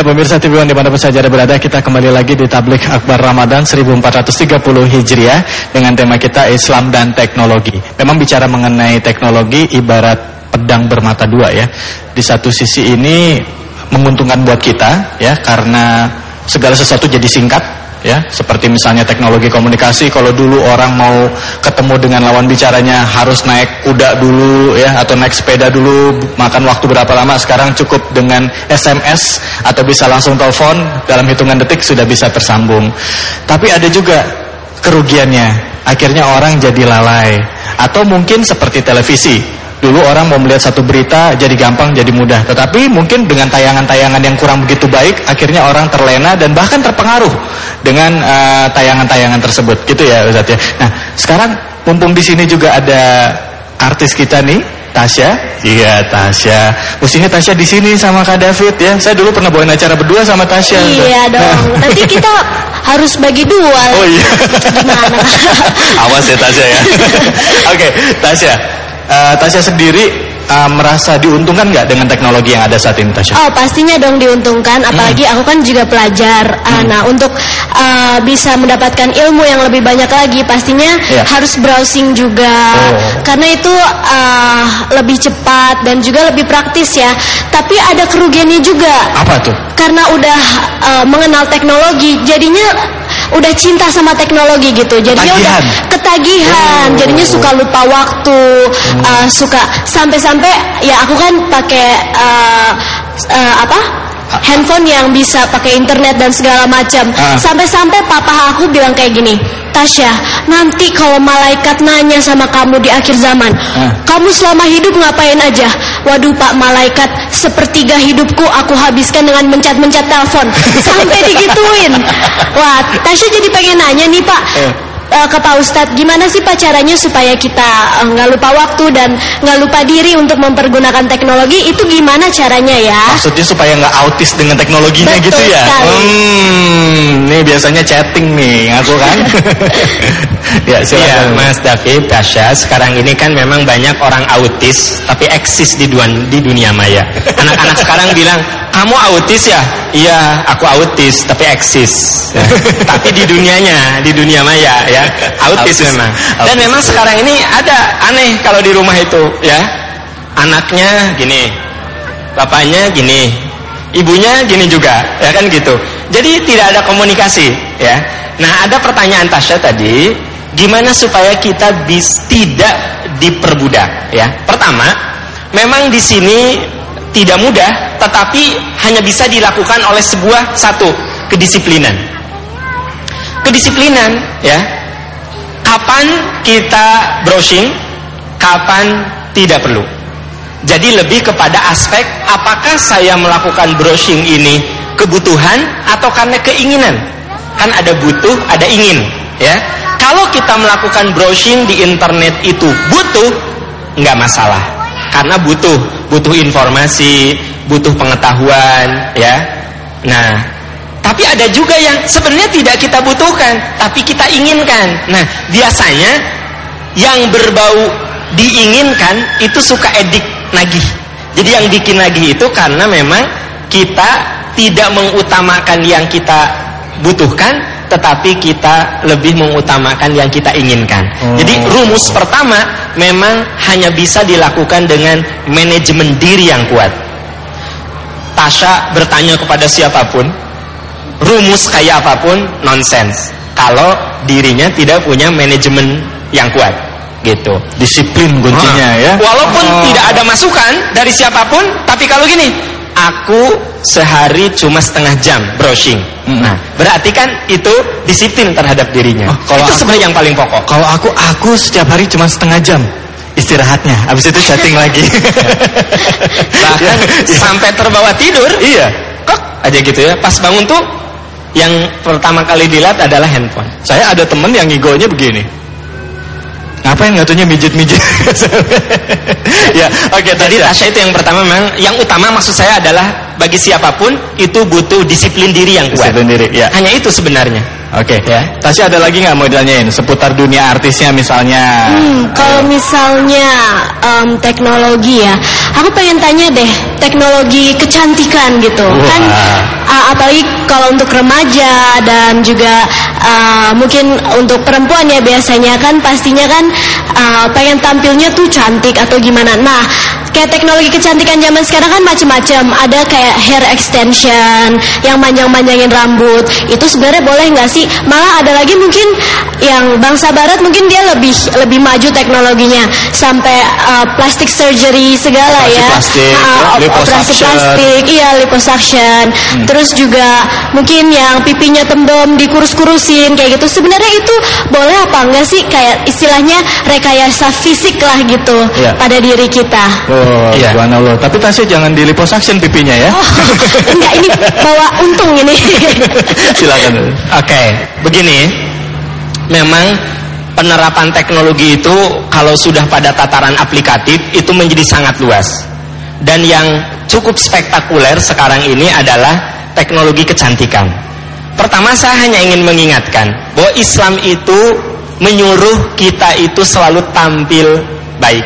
Ya, pemirsa TV One di mana pun saja ada berada Kita kembali lagi di Tablik Akbar Ramadan 1430 Hijriah Dengan tema kita Islam dan Teknologi. Memang bicara mengenai teknologi ibarat pedang bermata dua ya. Di satu sisi ini menguntungkan buat kita ya Karena segala sesuatu jadi singkat ya seperti misalnya teknologi komunikasi kalau dulu orang mau ketemu dengan lawan bicaranya harus naik kuda dulu ya atau naik sepeda dulu makan waktu berapa lama. Sekarang cukup dengan SMS atau bisa langsung telepon dalam hitungan detik sudah bisa tersambung. Tapi ada juga kerugiannya. Akhirnya orang jadi lalai. Atau mungkin seperti televisi Dulu orang mau melihat satu berita jadi gampang, jadi mudah. Tetapi mungkin dengan tayangan-tayangan yang kurang begitu baik, akhirnya orang terlena dan bahkan terpengaruh dengan eh, tayangan-tayangan uh, tersebut. Gitu ya Ustaz ya. Nah, sekarang mumpung di sini juga ada artis kita nih, Tasya. Iya, Tasya. Mestinya Tasya di sini sama Kak David ya. Saya dulu pernah bawain acara berdua sama Tasya. Iya dong. Nah. Nanti kita harus bagi dua. Oh iya. Gimana? Awas ya Tasya ya. Oke, okay, Tasya uh, Tasya sendiri uh, merasa diuntungkan nggak dengan teknologi yang ada saat ini Tasya? Oh pastinya dong diuntungkan apalagi hmm. aku kan juga pelajar ah, hmm. nah untuk uh, bisa mendapatkan ilmu yang lebih banyak lagi pastinya yeah. harus browsing juga oh. karena itu uh, lebih cepat dan juga lebih praktis ya tapi ada kerugiannya juga apa tuh? karena udah uh, mengenal teknologi jadinya udah cinta sama teknologi gitu jadinya udah ketagihan oh. jadinya suka lupa waktu hmm. uh, suka sampai-sampai ya aku kan pakai uh, uh, apa handphone yang bisa pakai internet dan segala macam ah. sampai-sampai papa aku bilang kayak gini Tasya, nanti kalau malaikat nanya sama kamu di akhir zaman, ah. kamu selama hidup ngapain aja? Waduh Pak malaikat, sepertiga hidupku aku habiskan dengan mencet-mencet telepon. Sampai digituin. Wah, Tasya jadi pengen nanya nih Pak. Eh uh, ke Pak Ustadz gimana sih Pak caranya supaya kita eh, nggak uh, lupa waktu dan nggak lupa diri untuk mempergunakan teknologi itu gimana caranya ya? Maksudnya supaya nggak autis dengan teknologinya Betul gitu ya? Sekali. Hmm, nih biasanya chatting nih ngaku kan? ya silakan. Ya, Mas David, Tasya, sekarang ini kan memang banyak orang autis tapi eksis di dunia, di dunia maya. Anak-anak sekarang bilang kamu autis ya? Iya, aku autis tapi eksis. tapi di dunianya, di dunia maya ya, autis, autis memang. Dan memang sekarang ini ada aneh kalau di rumah itu ya. Anaknya gini, bapaknya gini, ibunya gini juga, ya kan gitu. Jadi tidak ada komunikasi, ya. Nah, ada pertanyaan Tasya tadi, gimana supaya kita bis tidak diperbudak, ya. Pertama, memang di sini tidak mudah tetapi hanya bisa dilakukan oleh sebuah satu kedisiplinan kedisiplinan ya kapan kita browsing? Kapan tidak perlu. Jadi lebih kepada aspek apakah saya melakukan browsing ini kebutuhan atau karena keinginan? Kan ada butuh ada ingin ya. Kalau kita melakukan browsing di internet itu butuh nggak masalah. Karena butuh butuh informasi, butuh pengetahuan, ya. Nah, tapi ada juga yang sebenarnya tidak kita butuhkan, tapi kita inginkan. Nah, biasanya yang berbau diinginkan itu suka edik nagih. Jadi yang bikin nagih itu karena memang kita tidak mengutamakan yang kita butuhkan, tetapi kita lebih mengutamakan yang kita inginkan. Hmm. Jadi rumus pertama memang hanya bisa dilakukan dengan manajemen diri yang kuat. Tasha bertanya kepada siapa pun, rumus kayak apa pun nonsens. Kalau dirinya tidak punya manajemen yang kuat, gitu. Disiplin kuncinya ya. Walaupun oh. tidak ada masukan dari siapa pun, tapi kalau gini, aku sehari cuma setengah jam browsing. Hmm. Nah, berarti kan itu disiplin terhadap dirinya. Oh, kalau itu sebenarnya yang paling pokok. Kalau aku aku setiap hari cuma setengah jam istirahatnya. Habis itu chatting lagi. Bahkan ya. sampai terbawa tidur. Iya. Kok aja gitu ya. Pas bangun tuh yang pertama kali dilihat adalah handphone. Saya ada temen yang ngigonya begini. Ngapain ngatunya mijit-mijit? ya, oke. Okay, Jadi Tasya itu yang pertama memang, yang utama maksud saya adalah bagi siapa pun itu butuh disiplin diri yang kuat. Disiplin diri, ya. Hanya itu sebenarnya. Oke, okay. ya. Tasya ada lagi nggak mau ditanyain seputar dunia artisnya misalnya? Hmm, kalau misalnya um, teknologi ya, aku pengen tanya deh teknologi kecantikan gitu Wah. kan uh, apalagi kalau untuk remaja dan juga uh, mungkin untuk perempuan ya biasanya kan pastinya kan uh, pengen tampilnya tuh cantik atau gimana. Nah, kayak teknologi kecantikan zaman sekarang kan macam-macam. Ada kayak hair extension yang manjang-manjangin rambut. Itu sebenarnya boleh nggak sih? Malah ada lagi mungkin yang bangsa barat mungkin dia lebih lebih maju teknologinya sampai uh, plastic surgery segala ya. plastik, Uh, operasi plastik, iya liposuction. Hmm. Terus juga mungkin yang pipinya tembem dikurus-kurusin kayak gitu. Sebenarnya itu boleh apa enggak sih kayak istilahnya rekayasa fisik lah gitu Iya. pada diri kita. Oh, Iya. subhanallah. Tapi Tasya jangan di liposuction pipinya ya. Oh, enggak ini bawa untung ini. Silakan. Oke, begini. Memang penerapan teknologi itu kalau sudah pada tataran aplikatif itu menjadi sangat luas. Dan yang cukup spektakuler sekarang ini adalah teknologi kecantikan. Pertama saya hanya ingin mengingatkan bahwa Islam itu menyuruh kita itu selalu tampil baik.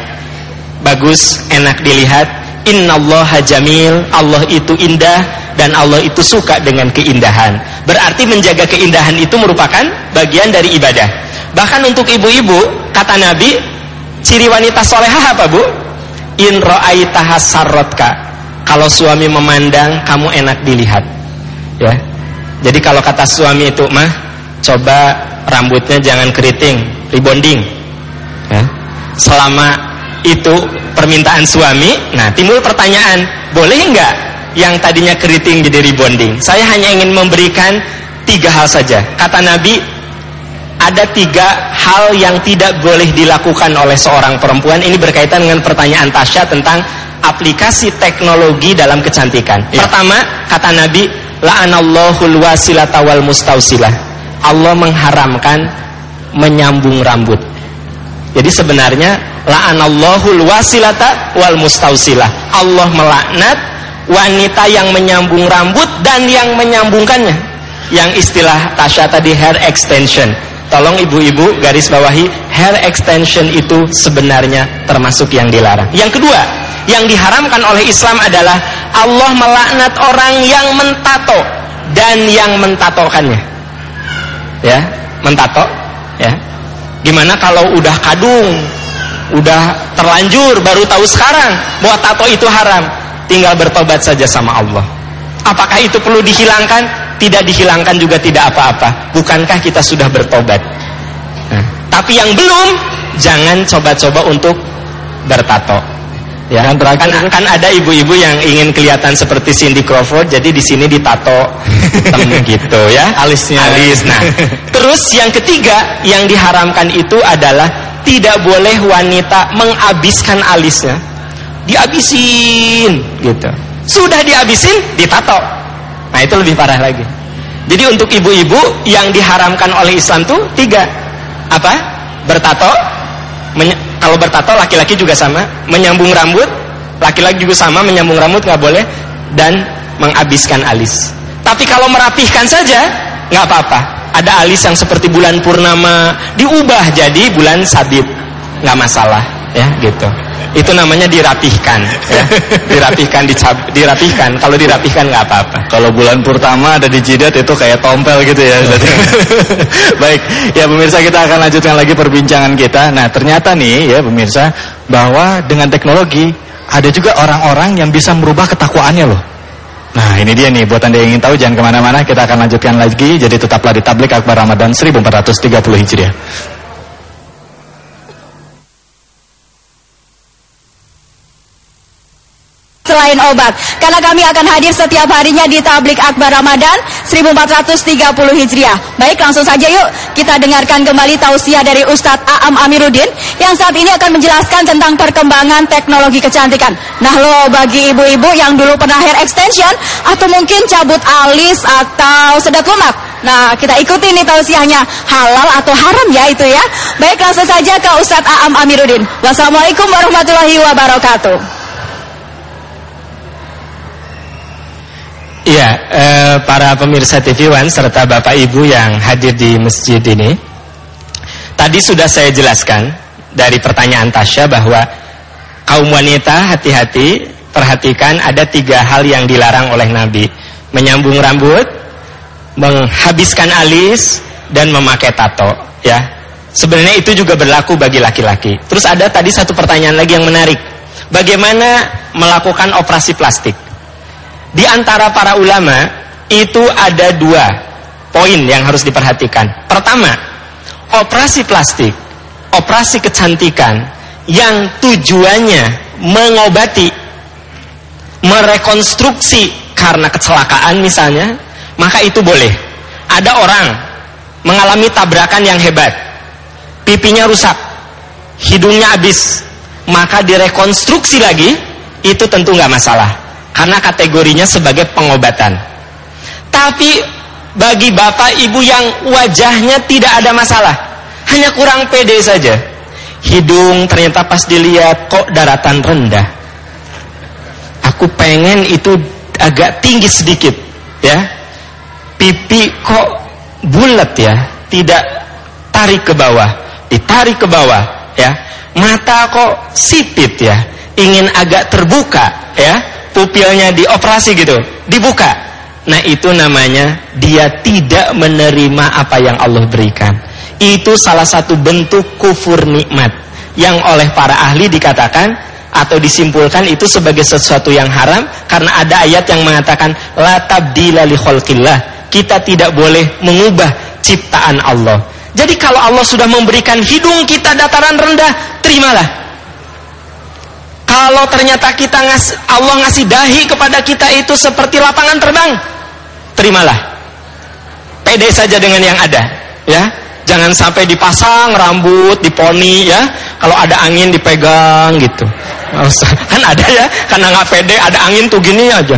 Bagus, enak dilihat. Innallaha jamil, Allah itu indah dan Allah itu suka dengan keindahan. Berarti menjaga keindahan itu merupakan bagian dari ibadah. Bahkan untuk ibu-ibu, kata Nabi, ciri wanita solehah apa bu? In ra'aitaha. Kalau suami memandang, kamu enak dilihat. Ya. Jadi kalau kata suami itu, mah, coba rambutnya jangan keriting, rebonding. Ya. Selama itu permintaan suami, nah timbul pertanyaan, boleh nggak yang tadinya keriting jadi rebonding? Saya hanya ingin memberikan tiga hal saja. Kata Nabi, ada tiga hal yang tidak boleh dilakukan oleh seorang perempuan. Ini berkaitan dengan pertanyaan Tasya tentang aplikasi teknologi dalam kecantikan. Ya. Pertama, kata Nabi, la'anallahul wasilata wal mustausilah. Allah mengharamkan menyambung rambut. Jadi sebenarnya la'anallahul wasilata wal mustausilah. Allah melaknat wanita yang menyambung rambut dan yang menyambungkannya. Yang istilah Tasya tadi hair extension. Tolong ibu-ibu garis bawahi hair extension itu sebenarnya termasuk yang dilarang. Yang kedua, yang diharamkan oleh Islam adalah Allah melaknat orang yang mentato dan yang mentatokannya. Ya, mentato, ya. Gimana kalau udah kadung, udah terlanjur baru tahu sekarang bahwa tato itu haram, tinggal bertobat saja sama Allah. Apakah itu perlu dihilangkan? Tidak dihilangkan juga tidak apa-apa. Bukankah kita sudah bertobat? Nah, tapi yang belum, jangan coba-coba untuk bertato. Ya, Yang terakhir kan, kan ada ibu-ibu yang ingin kelihatan seperti Cindy Crawford, jadi di sini ditato hitam gitu ya, Alisnya. Alis. Nah, terus yang ketiga yang diharamkan itu adalah tidak boleh wanita menghabiskan alisnya, dihabisin gitu. Sudah dihabisin, ditato. Nah itu lebih parah lagi. Jadi untuk ibu-ibu yang diharamkan oleh Islam tuh tiga apa? Bertato. kalau bertato laki-laki juga sama. Menyambung rambut, laki-laki juga sama. Menyambung rambut nggak boleh dan menghabiskan alis. Tapi kalau merapihkan saja nggak apa-apa. Ada alis yang seperti bulan purnama diubah jadi bulan sabit, nggak masalah ya gitu. Itu namanya dirapihkan, ya. dirapihkan, dicab- dirapihkan. Kalau dirapihkan nggak apa-apa. Kalau bulan pertama ada di jidat itu kayak tompel gitu ya. Baik, ya pemirsa kita akan lanjutkan lagi perbincangan kita. Nah ternyata nih ya pemirsa bahwa dengan teknologi ada juga orang-orang yang bisa merubah ketakwaannya loh. Nah ini dia nih buat anda yang ingin tahu jangan ke mana-mana kita akan lanjutkan lagi jadi tetaplah di Tablik Akbar Ramadan 1430 Hijriah. Selain obat. Karena kami akan hadir setiap harinya di Tablik Akbar Ramadan 1430 Hijriah. Baik, langsung saja yuk kita dengarkan kembali tausiah dari Ustadz Aam Amiruddin yang saat ini akan menjelaskan tentang perkembangan teknologi kecantikan. Nah lo bagi ibu-ibu yang dulu pernah hair extension atau mungkin cabut alis atau sedat lumak. Nah, kita ikuti nih tausiahnya halal atau haram ya itu ya. Baik, langsung saja ke Ustadz Aam Amiruddin. Wassalamualaikum warahmatullahi wabarakatuh. Iya, eh, para pemirsa TV One serta Bapak Ibu yang hadir di masjid ini. Tadi sudah saya jelaskan dari pertanyaan Tasya bahwa kaum wanita hati-hati perhatikan ada tiga hal yang dilarang oleh Nabi. Menyambung rambut menghabiskan alis dan memakai tato ya. Sebenarnya itu juga berlaku bagi laki-laki. Terus ada tadi satu pertanyaan lagi yang menarik. Bagaimana melakukan operasi plastik di antara para ulama itu ada dua poin yang harus diperhatikan. Pertama operasi plastik operasi kecantikan yang tujuannya mengobati merekonstruksi karena kecelakaan misalnya maka itu boleh. Ada orang mengalami tabrakan yang hebat pipinya rusak hidungnya habis maka direkonstruksi lagi itu tentu nggak masalah karena kategorinya sebagai pengobatan. Tapi bagi bapak ibu yang wajahnya tidak ada masalah hanya kurang pede saja. Hidung ternyata pas dilihat kok daratan rendah. Aku pengen itu agak tinggi sedikit ya. Pipi kok bulat ya. Tidak tarik ke bawah ditarik ke bawah ya. Mata kok sipit ya. Ingin agak terbuka ya pupilnya dioperasi gitu dibuka nah itu namanya dia tidak menerima apa yang Allah berikan itu salah satu bentuk kufur nikmat yang oleh para ahli dikatakan atau disimpulkan itu sebagai sesuatu yang haram karena ada ayat yang mengatakan la tabdila li khalqillah kita tidak boleh mengubah ciptaan Allah. Jadi kalau Allah sudah memberikan hidung kita dataran rendah, terimalah. Kalau ternyata kita ngas, Allah ngasih dahi kepada kita itu seperti lapangan terbang, terimalah. Pede saja dengan yang ada, ya. Jangan sampai dipasang rambut, diponi ya. Kalau ada angin dipegang gitu. Kan ada ya, karena nggak pede, ada angin tuh gini aja.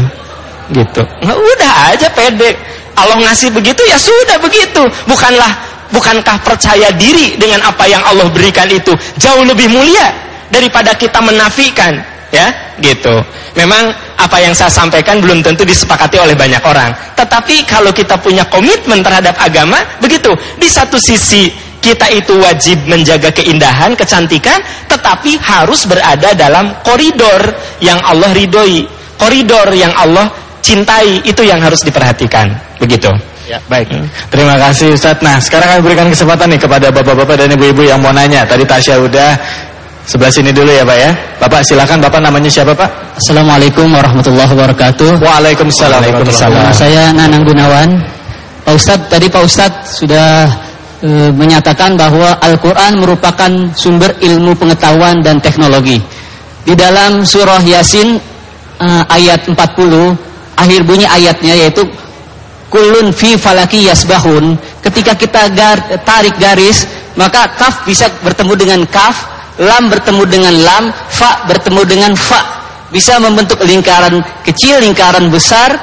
Gitu. Nah, udah aja pede. Allah ngasih begitu ya sudah begitu. Bukanlah bukankah percaya diri dengan apa yang Allah berikan itu jauh lebih mulia daripada kita menafikan, ya? Gitu. Memang apa yang saya sampaikan belum tentu disepakati oleh banyak orang. Tetapi kalau kita punya komitmen terhadap agama, begitu. Di satu sisi kita itu wajib menjaga keindahan, kecantikan, tetapi harus berada dalam koridor yang Allah ridhoi, koridor yang Allah cintai, itu yang harus diperhatikan. Begitu. Ya, baik. Hmm. Terima kasih Ustaz. Nah, sekarang kami berikan kesempatan nih kepada bapak-bapak dan ibu-ibu yang mau nanya. Tadi Tasya udah sebelah sini dulu ya, Pak ya. Bapak silakan Bapak namanya siapa, Pak? Assalamualaikum warahmatullahi wabarakatuh. Waalaikumsalam. Waalaikumsalam. Saya Nanang Gunawan. Pak Ustaz, tadi Pak Ustaz sudah e, menyatakan bahwa Al-Qur'an merupakan sumber ilmu pengetahuan dan teknologi. Di dalam surah Yasin e, ayat 40 akhir bunyi ayatnya yaitu kulun fi falaki yasbahun ketika kita gar, tarik garis maka kaf bisa bertemu dengan kaf lam bertemu dengan lam fa bertemu dengan fa bisa membentuk lingkaran kecil lingkaran besar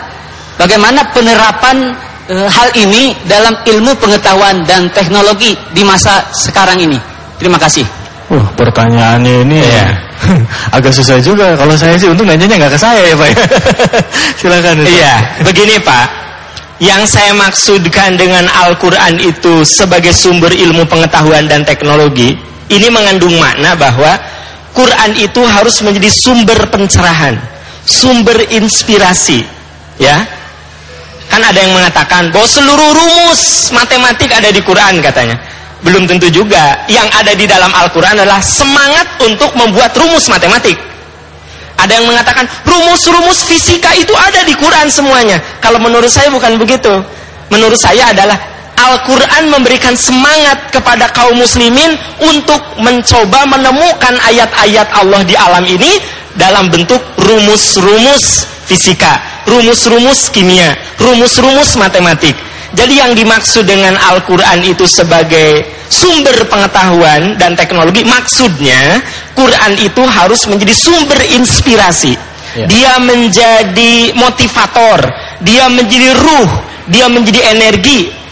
bagaimana penerapan e, hal ini dalam ilmu pengetahuan dan teknologi di masa sekarang ini terima kasih Uh, pertanyaannya ini ya. agak susah juga. Kalau saya sih untung nanyanya nggak ke saya ya Pak. Silakan. Iya, begini Pak yang saya maksudkan dengan Al-Quran itu sebagai sumber ilmu pengetahuan dan teknologi, ini mengandung makna bahwa Quran itu harus menjadi sumber pencerahan, sumber inspirasi, ya. Kan ada yang mengatakan bahwa seluruh rumus matematik ada di Quran katanya. Belum tentu juga. Yang ada di dalam Al-Quran adalah semangat untuk membuat rumus matematik. Ada yang mengatakan rumus-rumus fisika itu ada di Quran semuanya. Kalau menurut saya bukan begitu. Menurut saya adalah Al-Quran memberikan semangat kepada kaum muslimin untuk mencoba menemukan ayat-ayat Allah di alam ini dalam bentuk rumus-rumus fisika, rumus-rumus kimia, rumus-rumus matematik. Jadi yang dimaksud dengan Al-Quran itu sebagai sumber pengetahuan dan teknologi, maksudnya Quran itu harus menjadi sumber inspirasi. Ya. Dia menjadi motivator, dia menjadi ruh, dia menjadi energi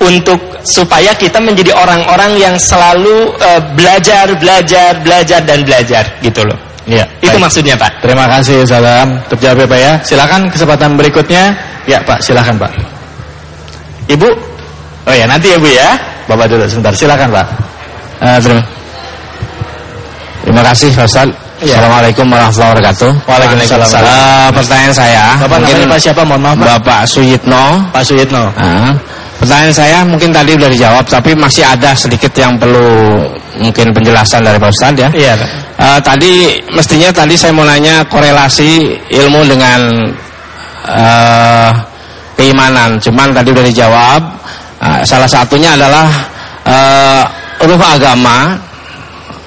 untuk supaya kita menjadi orang-orang yang selalu uh, belajar, belajar, belajar dan belajar gitu loh. Ya, itu baik. maksudnya Pak. Terima kasih, salam. Terjawab ya Pak ya. Silakan kesempatan berikutnya. Ya Pak, silakan Pak. Ibu, oh ya nanti ya Bu ya. Bapak dulu sebentar, silakan Pak. Uh, terima. terima kasih Pak Ustaz. Ya. Assalamualaikum warahmatullahi wabarakatuh. Waalaikumsalam. Uh, pertanyaan saya. Bapak namanya Pak siapa? Mohon maaf Pak. Bapak Suyitno. Pak Suyitno. Uh, pertanyaan saya mungkin tadi sudah dijawab, tapi masih ada sedikit yang perlu mungkin penjelasan dari Pak Ustadz ya. Iya. Uh, tadi mestinya tadi saya mau nanya korelasi ilmu dengan uh, keimanan. Cuman tadi sudah dijawab. Uh, salah satunya adalah uh, ruh agama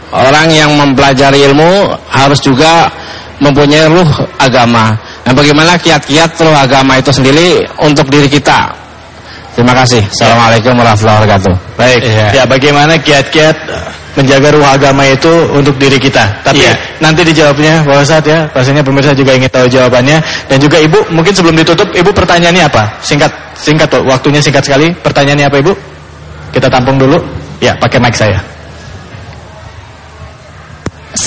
orang yang mempelajari ilmu harus juga mempunyai ruh agama. Nah, bagaimana kiat-kiat ruh agama itu sendiri untuk diri kita? Terima kasih. Assalamualaikum warahmatullahi wabarakatuh. Baik. Iya. Ya, bagaimana kiat-kiat menjaga ruh agama itu untuk diri kita? Tapi Iya. nanti dijawabnya Pak Ustadz ya. Pastinya pemirsa juga ingin tahu jawabannya dan juga Ibu mungkin sebelum ditutup Ibu pertanyaannya apa? Singkat singkat tuh, waktunya singkat sekali. Pertanyaannya apa Ibu? Kita tampung dulu. Ya, pakai mic saya.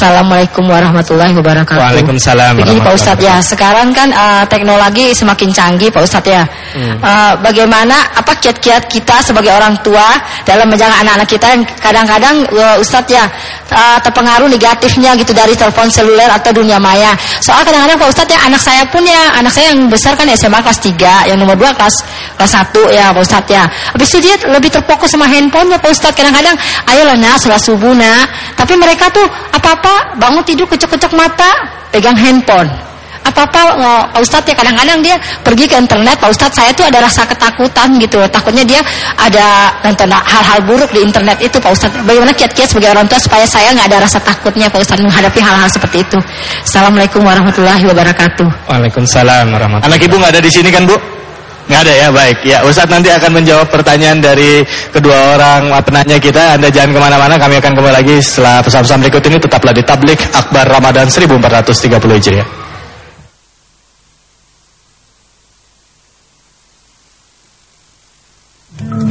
Assalamualaikum warahmatullahi wabarakatuh. Waalaikumsalam Begini Pak Ustadz ya, sekarang kan eh, teknologi semakin canggih Pak Ustadz ya. Eh, bagaimana apa kiat-kiat kita sebagai orang tua dalam menjaga anak-anak kita yang kadang-kadang eh, Ustadz ya eh, terpengaruh negatifnya gitu dari telepon seluler atau dunia maya. Soal kadang-kadang Pak Ustadz ya anak saya pun ya, anak saya yang besar kan SMA kelas 3, yang nomor 2 kelas kelas 1 ya Pak Ustadz ya. Habis itu dia lebih terfokus sama handphonenya Pak Ustadz. Kadang-kadang ayolah nak sholat subuh nak. Tapi mereka tuh apa-apa bangun tidur kecek-kecek mata pegang handphone. Apa-apa eh, Pak Ustadz ya kadang-kadang dia pergi ke internet Pak Ustadz saya tuh ada rasa ketakutan gitu Takutnya dia ada nonton hal-hal buruk di internet itu Pak Ustadz Bagaimana kiat-kiat sebagai orang tua supaya saya nggak ada rasa takutnya Pak Ustadz menghadapi hal-hal seperti itu Assalamualaikum warahmatullahi wabarakatuh Waalaikumsalam warahmatullahi Anak Ibu nggak ada di sini kan Bu? Nggak ada ya, baik. Ya, Ustadz nanti akan menjawab pertanyaan dari kedua orang penanya kita. Anda jangan ke mana-mana, kami akan kembali lagi setelah pesan-pesan berikut ini. Tetaplah di Tablik Akbar Ramadan 1430 Hijriah. Iya,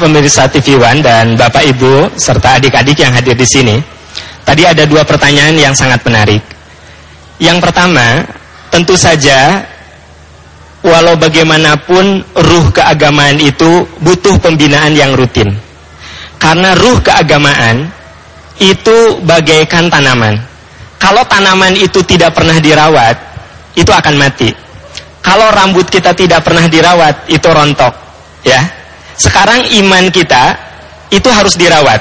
pemirsa TV One dan Bapak Ibu serta adik-adik yang hadir di sini, tadi ada dua pertanyaan yang sangat menarik. Yang pertama, tentu saja walau bagaimanapun ruh keagamaan itu butuh pembinaan yang rutin. Karena ruh keagamaan itu bagaikan tanaman. Kalau tanaman itu tidak pernah dirawat, itu akan mati. Kalau rambut kita tidak pernah dirawat, itu rontok ya. Sekarang iman kita itu harus dirawat.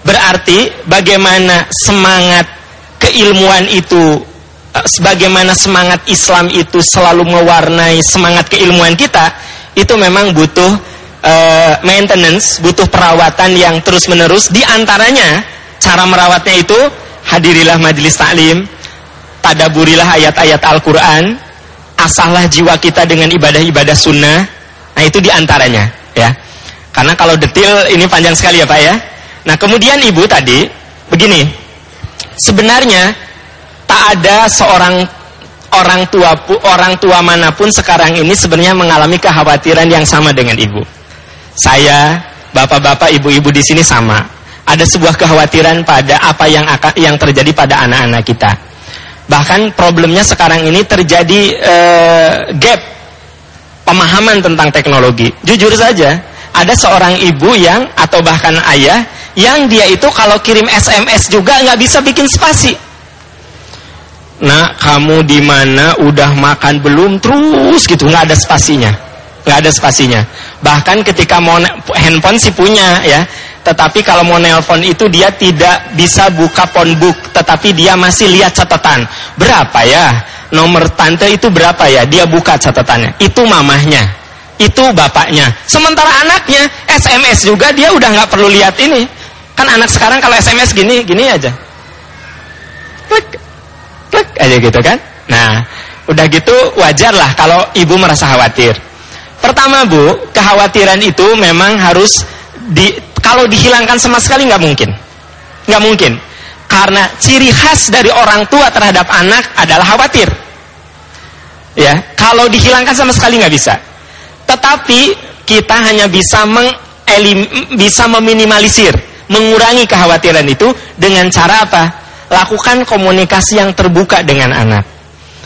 Berarti bagaimana semangat keilmuan itu eh, sebagaimana semangat Islam itu selalu mewarnai semangat keilmuan kita, itu memang butuh eh, maintenance, butuh perawatan yang terus-menerus di antaranya cara merawatnya itu hadirilah majelis taklim, tadaburilah ayat-ayat Al-Qur'an, asahlah jiwa kita dengan ibadah-ibadah sunnah. Nah itu di antaranya ya. Karena kalau detil ini panjang sekali ya Pak ya. Nah kemudian ibu tadi begini, sebenarnya tak ada seorang orang tua orang tua mana pun sekarang ini sebenarnya mengalami kekhawatiran yang sama dengan ibu. Saya, bapak-bapak, ibu-ibu di sini sama. Ada sebuah kekhawatiran pada apa yang akan yang terjadi pada anak-anak kita. Bahkan problemnya sekarang ini terjadi eh, gap pemahaman tentang teknologi. Jujur saja, ada seorang ibu yang atau bahkan ayah yang dia itu kalau kirim SMS juga nggak bisa bikin spasi. Nah, kamu di mana udah makan belum terus gitu nggak ada spasinya, nggak ada spasinya. Bahkan ketika mau ne- handphone sih punya ya, tetapi kalau mau nelpon itu dia tidak bisa buka phonebook, tetapi dia masih lihat catatan. Berapa ya? Nomor tante itu berapa ya? Dia buka catatannya. Itu mamahnya. Itu bapaknya. Sementara anaknya SMS juga dia udah nggak perlu lihat ini. Kan anak sekarang kalau SMS gini, gini aja. Klik, klik aja gitu kan. Nah, udah gitu wajar lah kalau ibu merasa khawatir. Pertama bu, kekhawatiran itu memang harus di kalau dihilangkan sama sekali nggak mungkin, nggak mungkin. Karena ciri khas dari orang tua terhadap anak adalah khawatir. Ya, kalau dihilangkan sama sekali nggak bisa. Tetapi kita hanya bisa mengelim, bisa meminimalisir, mengurangi kekhawatiran itu dengan cara apa? Lakukan komunikasi yang terbuka dengan anak.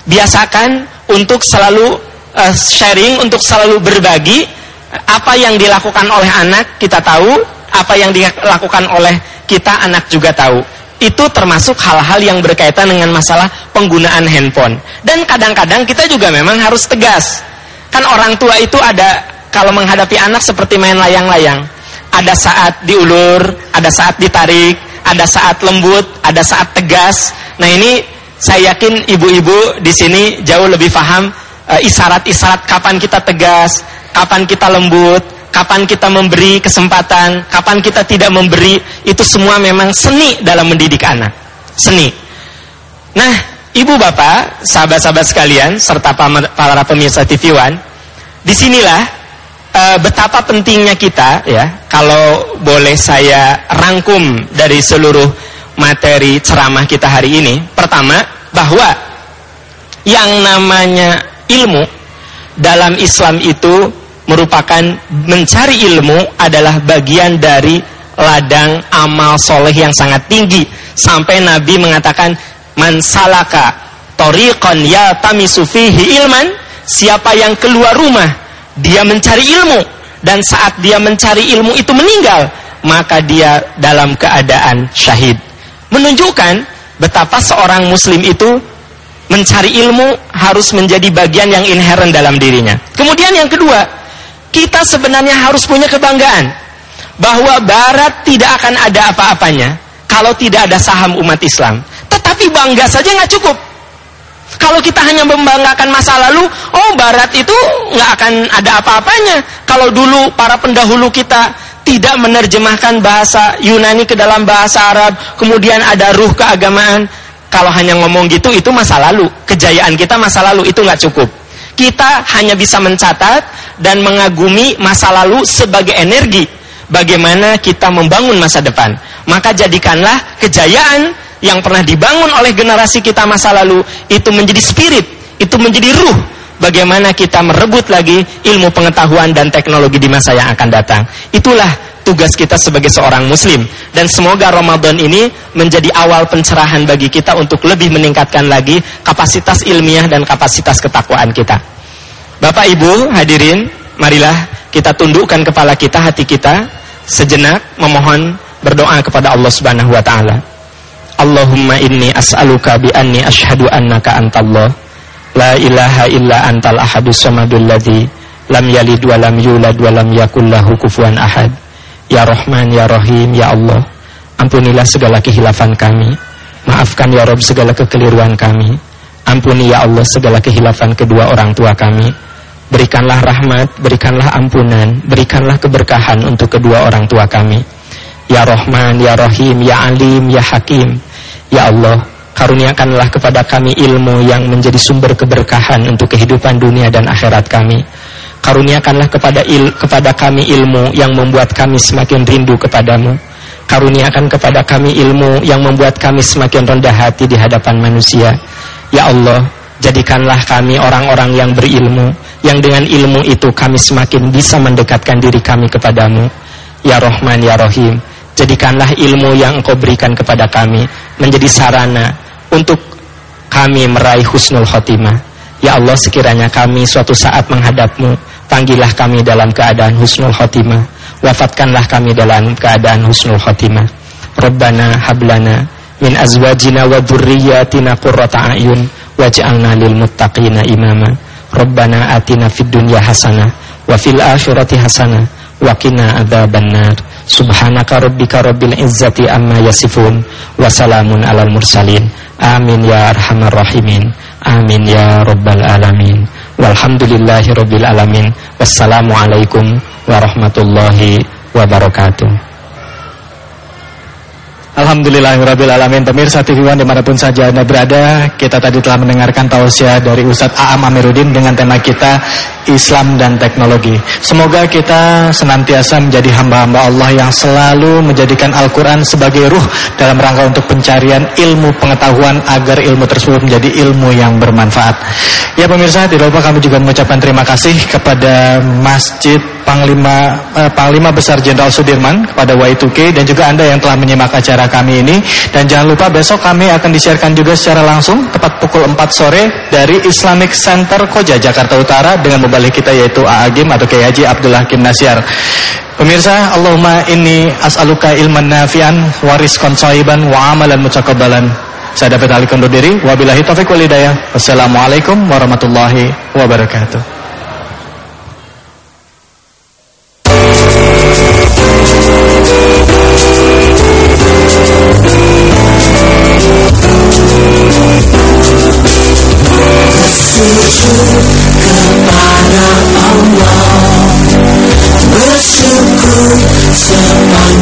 Biasakan untuk selalu uh, sharing, untuk selalu berbagi apa yang dilakukan oleh anak kita tahu, apa yang dilakukan oleh kita anak juga tahu itu termasuk hal-hal yang berkaitan dengan masalah penggunaan handphone. Dan kadang-kadang kita juga memang harus tegas. Kan orang tua itu ada kalau menghadapi anak seperti main layang-layang. Ada saat diulur, ada saat ditarik, ada saat lembut, ada saat tegas. Nah ini saya yakin ibu-ibu di sini jauh lebih paham eh, isyarat-isyarat kapan kita tegas, kapan kita lembut, kapan kita memberi kesempatan, kapan kita tidak memberi, itu semua memang seni dalam mendidik anak. Seni. Nah, ibu bapak, sahabat-sahabat sekalian, serta para pemirsa TV One, di sinilah e, betapa pentingnya kita, ya, kalau boleh saya rangkum dari seluruh materi ceramah kita hari ini. Pertama, bahwa yang namanya ilmu dalam Islam itu merupakan mencari ilmu adalah bagian dari ladang amal soleh yang sangat tinggi. Sampai Nabi mengatakan man salaka tariqan ya tamisufihi ilman siapa yang keluar rumah dia mencari ilmu. Dan saat dia mencari ilmu itu meninggal maka dia dalam keadaan syahid. Menunjukkan betapa seorang muslim itu mencari ilmu harus menjadi bagian yang inherent dalam dirinya. Kemudian yang kedua kita sebenarnya harus punya kebanggaan bahwa Barat tidak akan ada apa-apanya kalau tidak ada saham umat Islam. Tetapi bangga saja nggak cukup. Kalau kita hanya membanggakan masa lalu, oh Barat itu nggak akan ada apa-apanya. Kalau dulu para pendahulu kita tidak menerjemahkan bahasa Yunani ke dalam bahasa Arab, kemudian ada ruh keagamaan. Kalau hanya ngomong gitu, itu masa lalu. Kejayaan kita masa lalu itu nggak cukup. Kita hanya bisa mencatat dan mengagumi masa lalu sebagai energi bagaimana kita membangun masa depan. Maka jadikanlah kejayaan yang pernah dibangun oleh generasi kita masa lalu itu menjadi spirit, itu menjadi ruh bagaimana kita merebut lagi ilmu pengetahuan dan teknologi di masa yang akan datang. Itulah tugas kita sebagai seorang muslim dan semoga Ramadan ini menjadi awal pencerahan bagi kita untuk lebih meningkatkan lagi kapasitas ilmiah dan kapasitas ketakwaan kita. Bapak Ibu hadirin, marilah kita tundukkan kepala kita, hati kita sejenak memohon berdoa kepada Allah Subhanahu wa taala. Allahumma inni as'aluka bi anni asyhadu annaka antallah la ilaha illa antal ahadus samadul ladzi lam yalid wa lam yulad wa lam ahad. Ya Rahman ya Rahim ya Allah, ampunilah segala kehilafan kami. Maafkan ya Rob segala kekeliruan kami. Ampuni ya Allah segala kehilafan kedua orang tua kami Berikanlah rahmat, berikanlah ampunan, berikanlah keberkahan untuk kedua orang tua kami. Ya Rahman, Ya Rahim, Ya Alim, Ya Hakim. Ya Allah, karuniakanlah kepada kami ilmu yang menjadi sumber keberkahan untuk kehidupan dunia dan akhirat kami. Karuniakanlah kepada il, kepada kami ilmu yang membuat kami semakin rindu kepadamu. Karuniakan kepada kami ilmu yang membuat kami semakin rendah hati di hadapan manusia. Ya Allah, jadikanlah kami orang-orang yang berilmu yang dengan ilmu itu kami semakin bisa mendekatkan diri kami kepadamu. Ya Rahman, Ya Rahim, jadikanlah ilmu yang engkau berikan kepada kami menjadi sarana untuk kami meraih husnul khotimah. Ya Allah, sekiranya kami suatu saat menghadapmu, panggillah kami dalam keadaan husnul khotimah. Wafatkanlah kami dalam keadaan husnul khotimah. Rabbana hablana min azwajina wa dhurriyyatina qurrata a'yun waj'alna lil muttaqina imama. Rabbana atina fid dunya hasanah wa fil akhirati hasanah wa qina adzabannar. Subhanaka rabbika rabbil izzati amma yasifun wa salamun alal mursalin. Amin ya arhamar rahimin. Amin ya rabbal alamin. Walhamdulillahi rabbil alamin. Wassalamualaikum warahmatullahi wabarakatuh. Alhamdulillahirrabbilalamin Pemirsa TV One di mana pun saja Anda berada Kita tadi telah mendengarkan tausiah dari Ustadz Aam Amiruddin Dengan tema kita Islam dan teknologi. Semoga kita senantiasa menjadi hamba-hamba Allah yang selalu menjadikan Al-Quran sebagai ruh dalam rangka untuk pencarian ilmu pengetahuan agar ilmu tersebut menjadi ilmu yang bermanfaat. Ya pemirsa, tidak lupa kami juga mengucapkan terima kasih kepada Masjid Panglima eh, Panglima Besar Jenderal Sudirman kepada Y2K dan juga Anda yang telah menyimak acara kami ini dan jangan lupa besok kami akan disiarkan juga secara langsung tepat pukul 4 sore dari Islamic Center Koja Jakarta Utara dengan mubalik kita yaitu Aagim atau Kiai Haji Abdullah Kim Nasyar. Pemirsa, Allahumma inni as'aluka ilman nafian wa rizqan wa amalan mutaqabbalan. Saya David Ali diri, wabillahi taufiq wal hidayah. Wassalamualaikum warahmatullahi wabarakatuh. bersyukur kepada Allah bersyukur sepanjang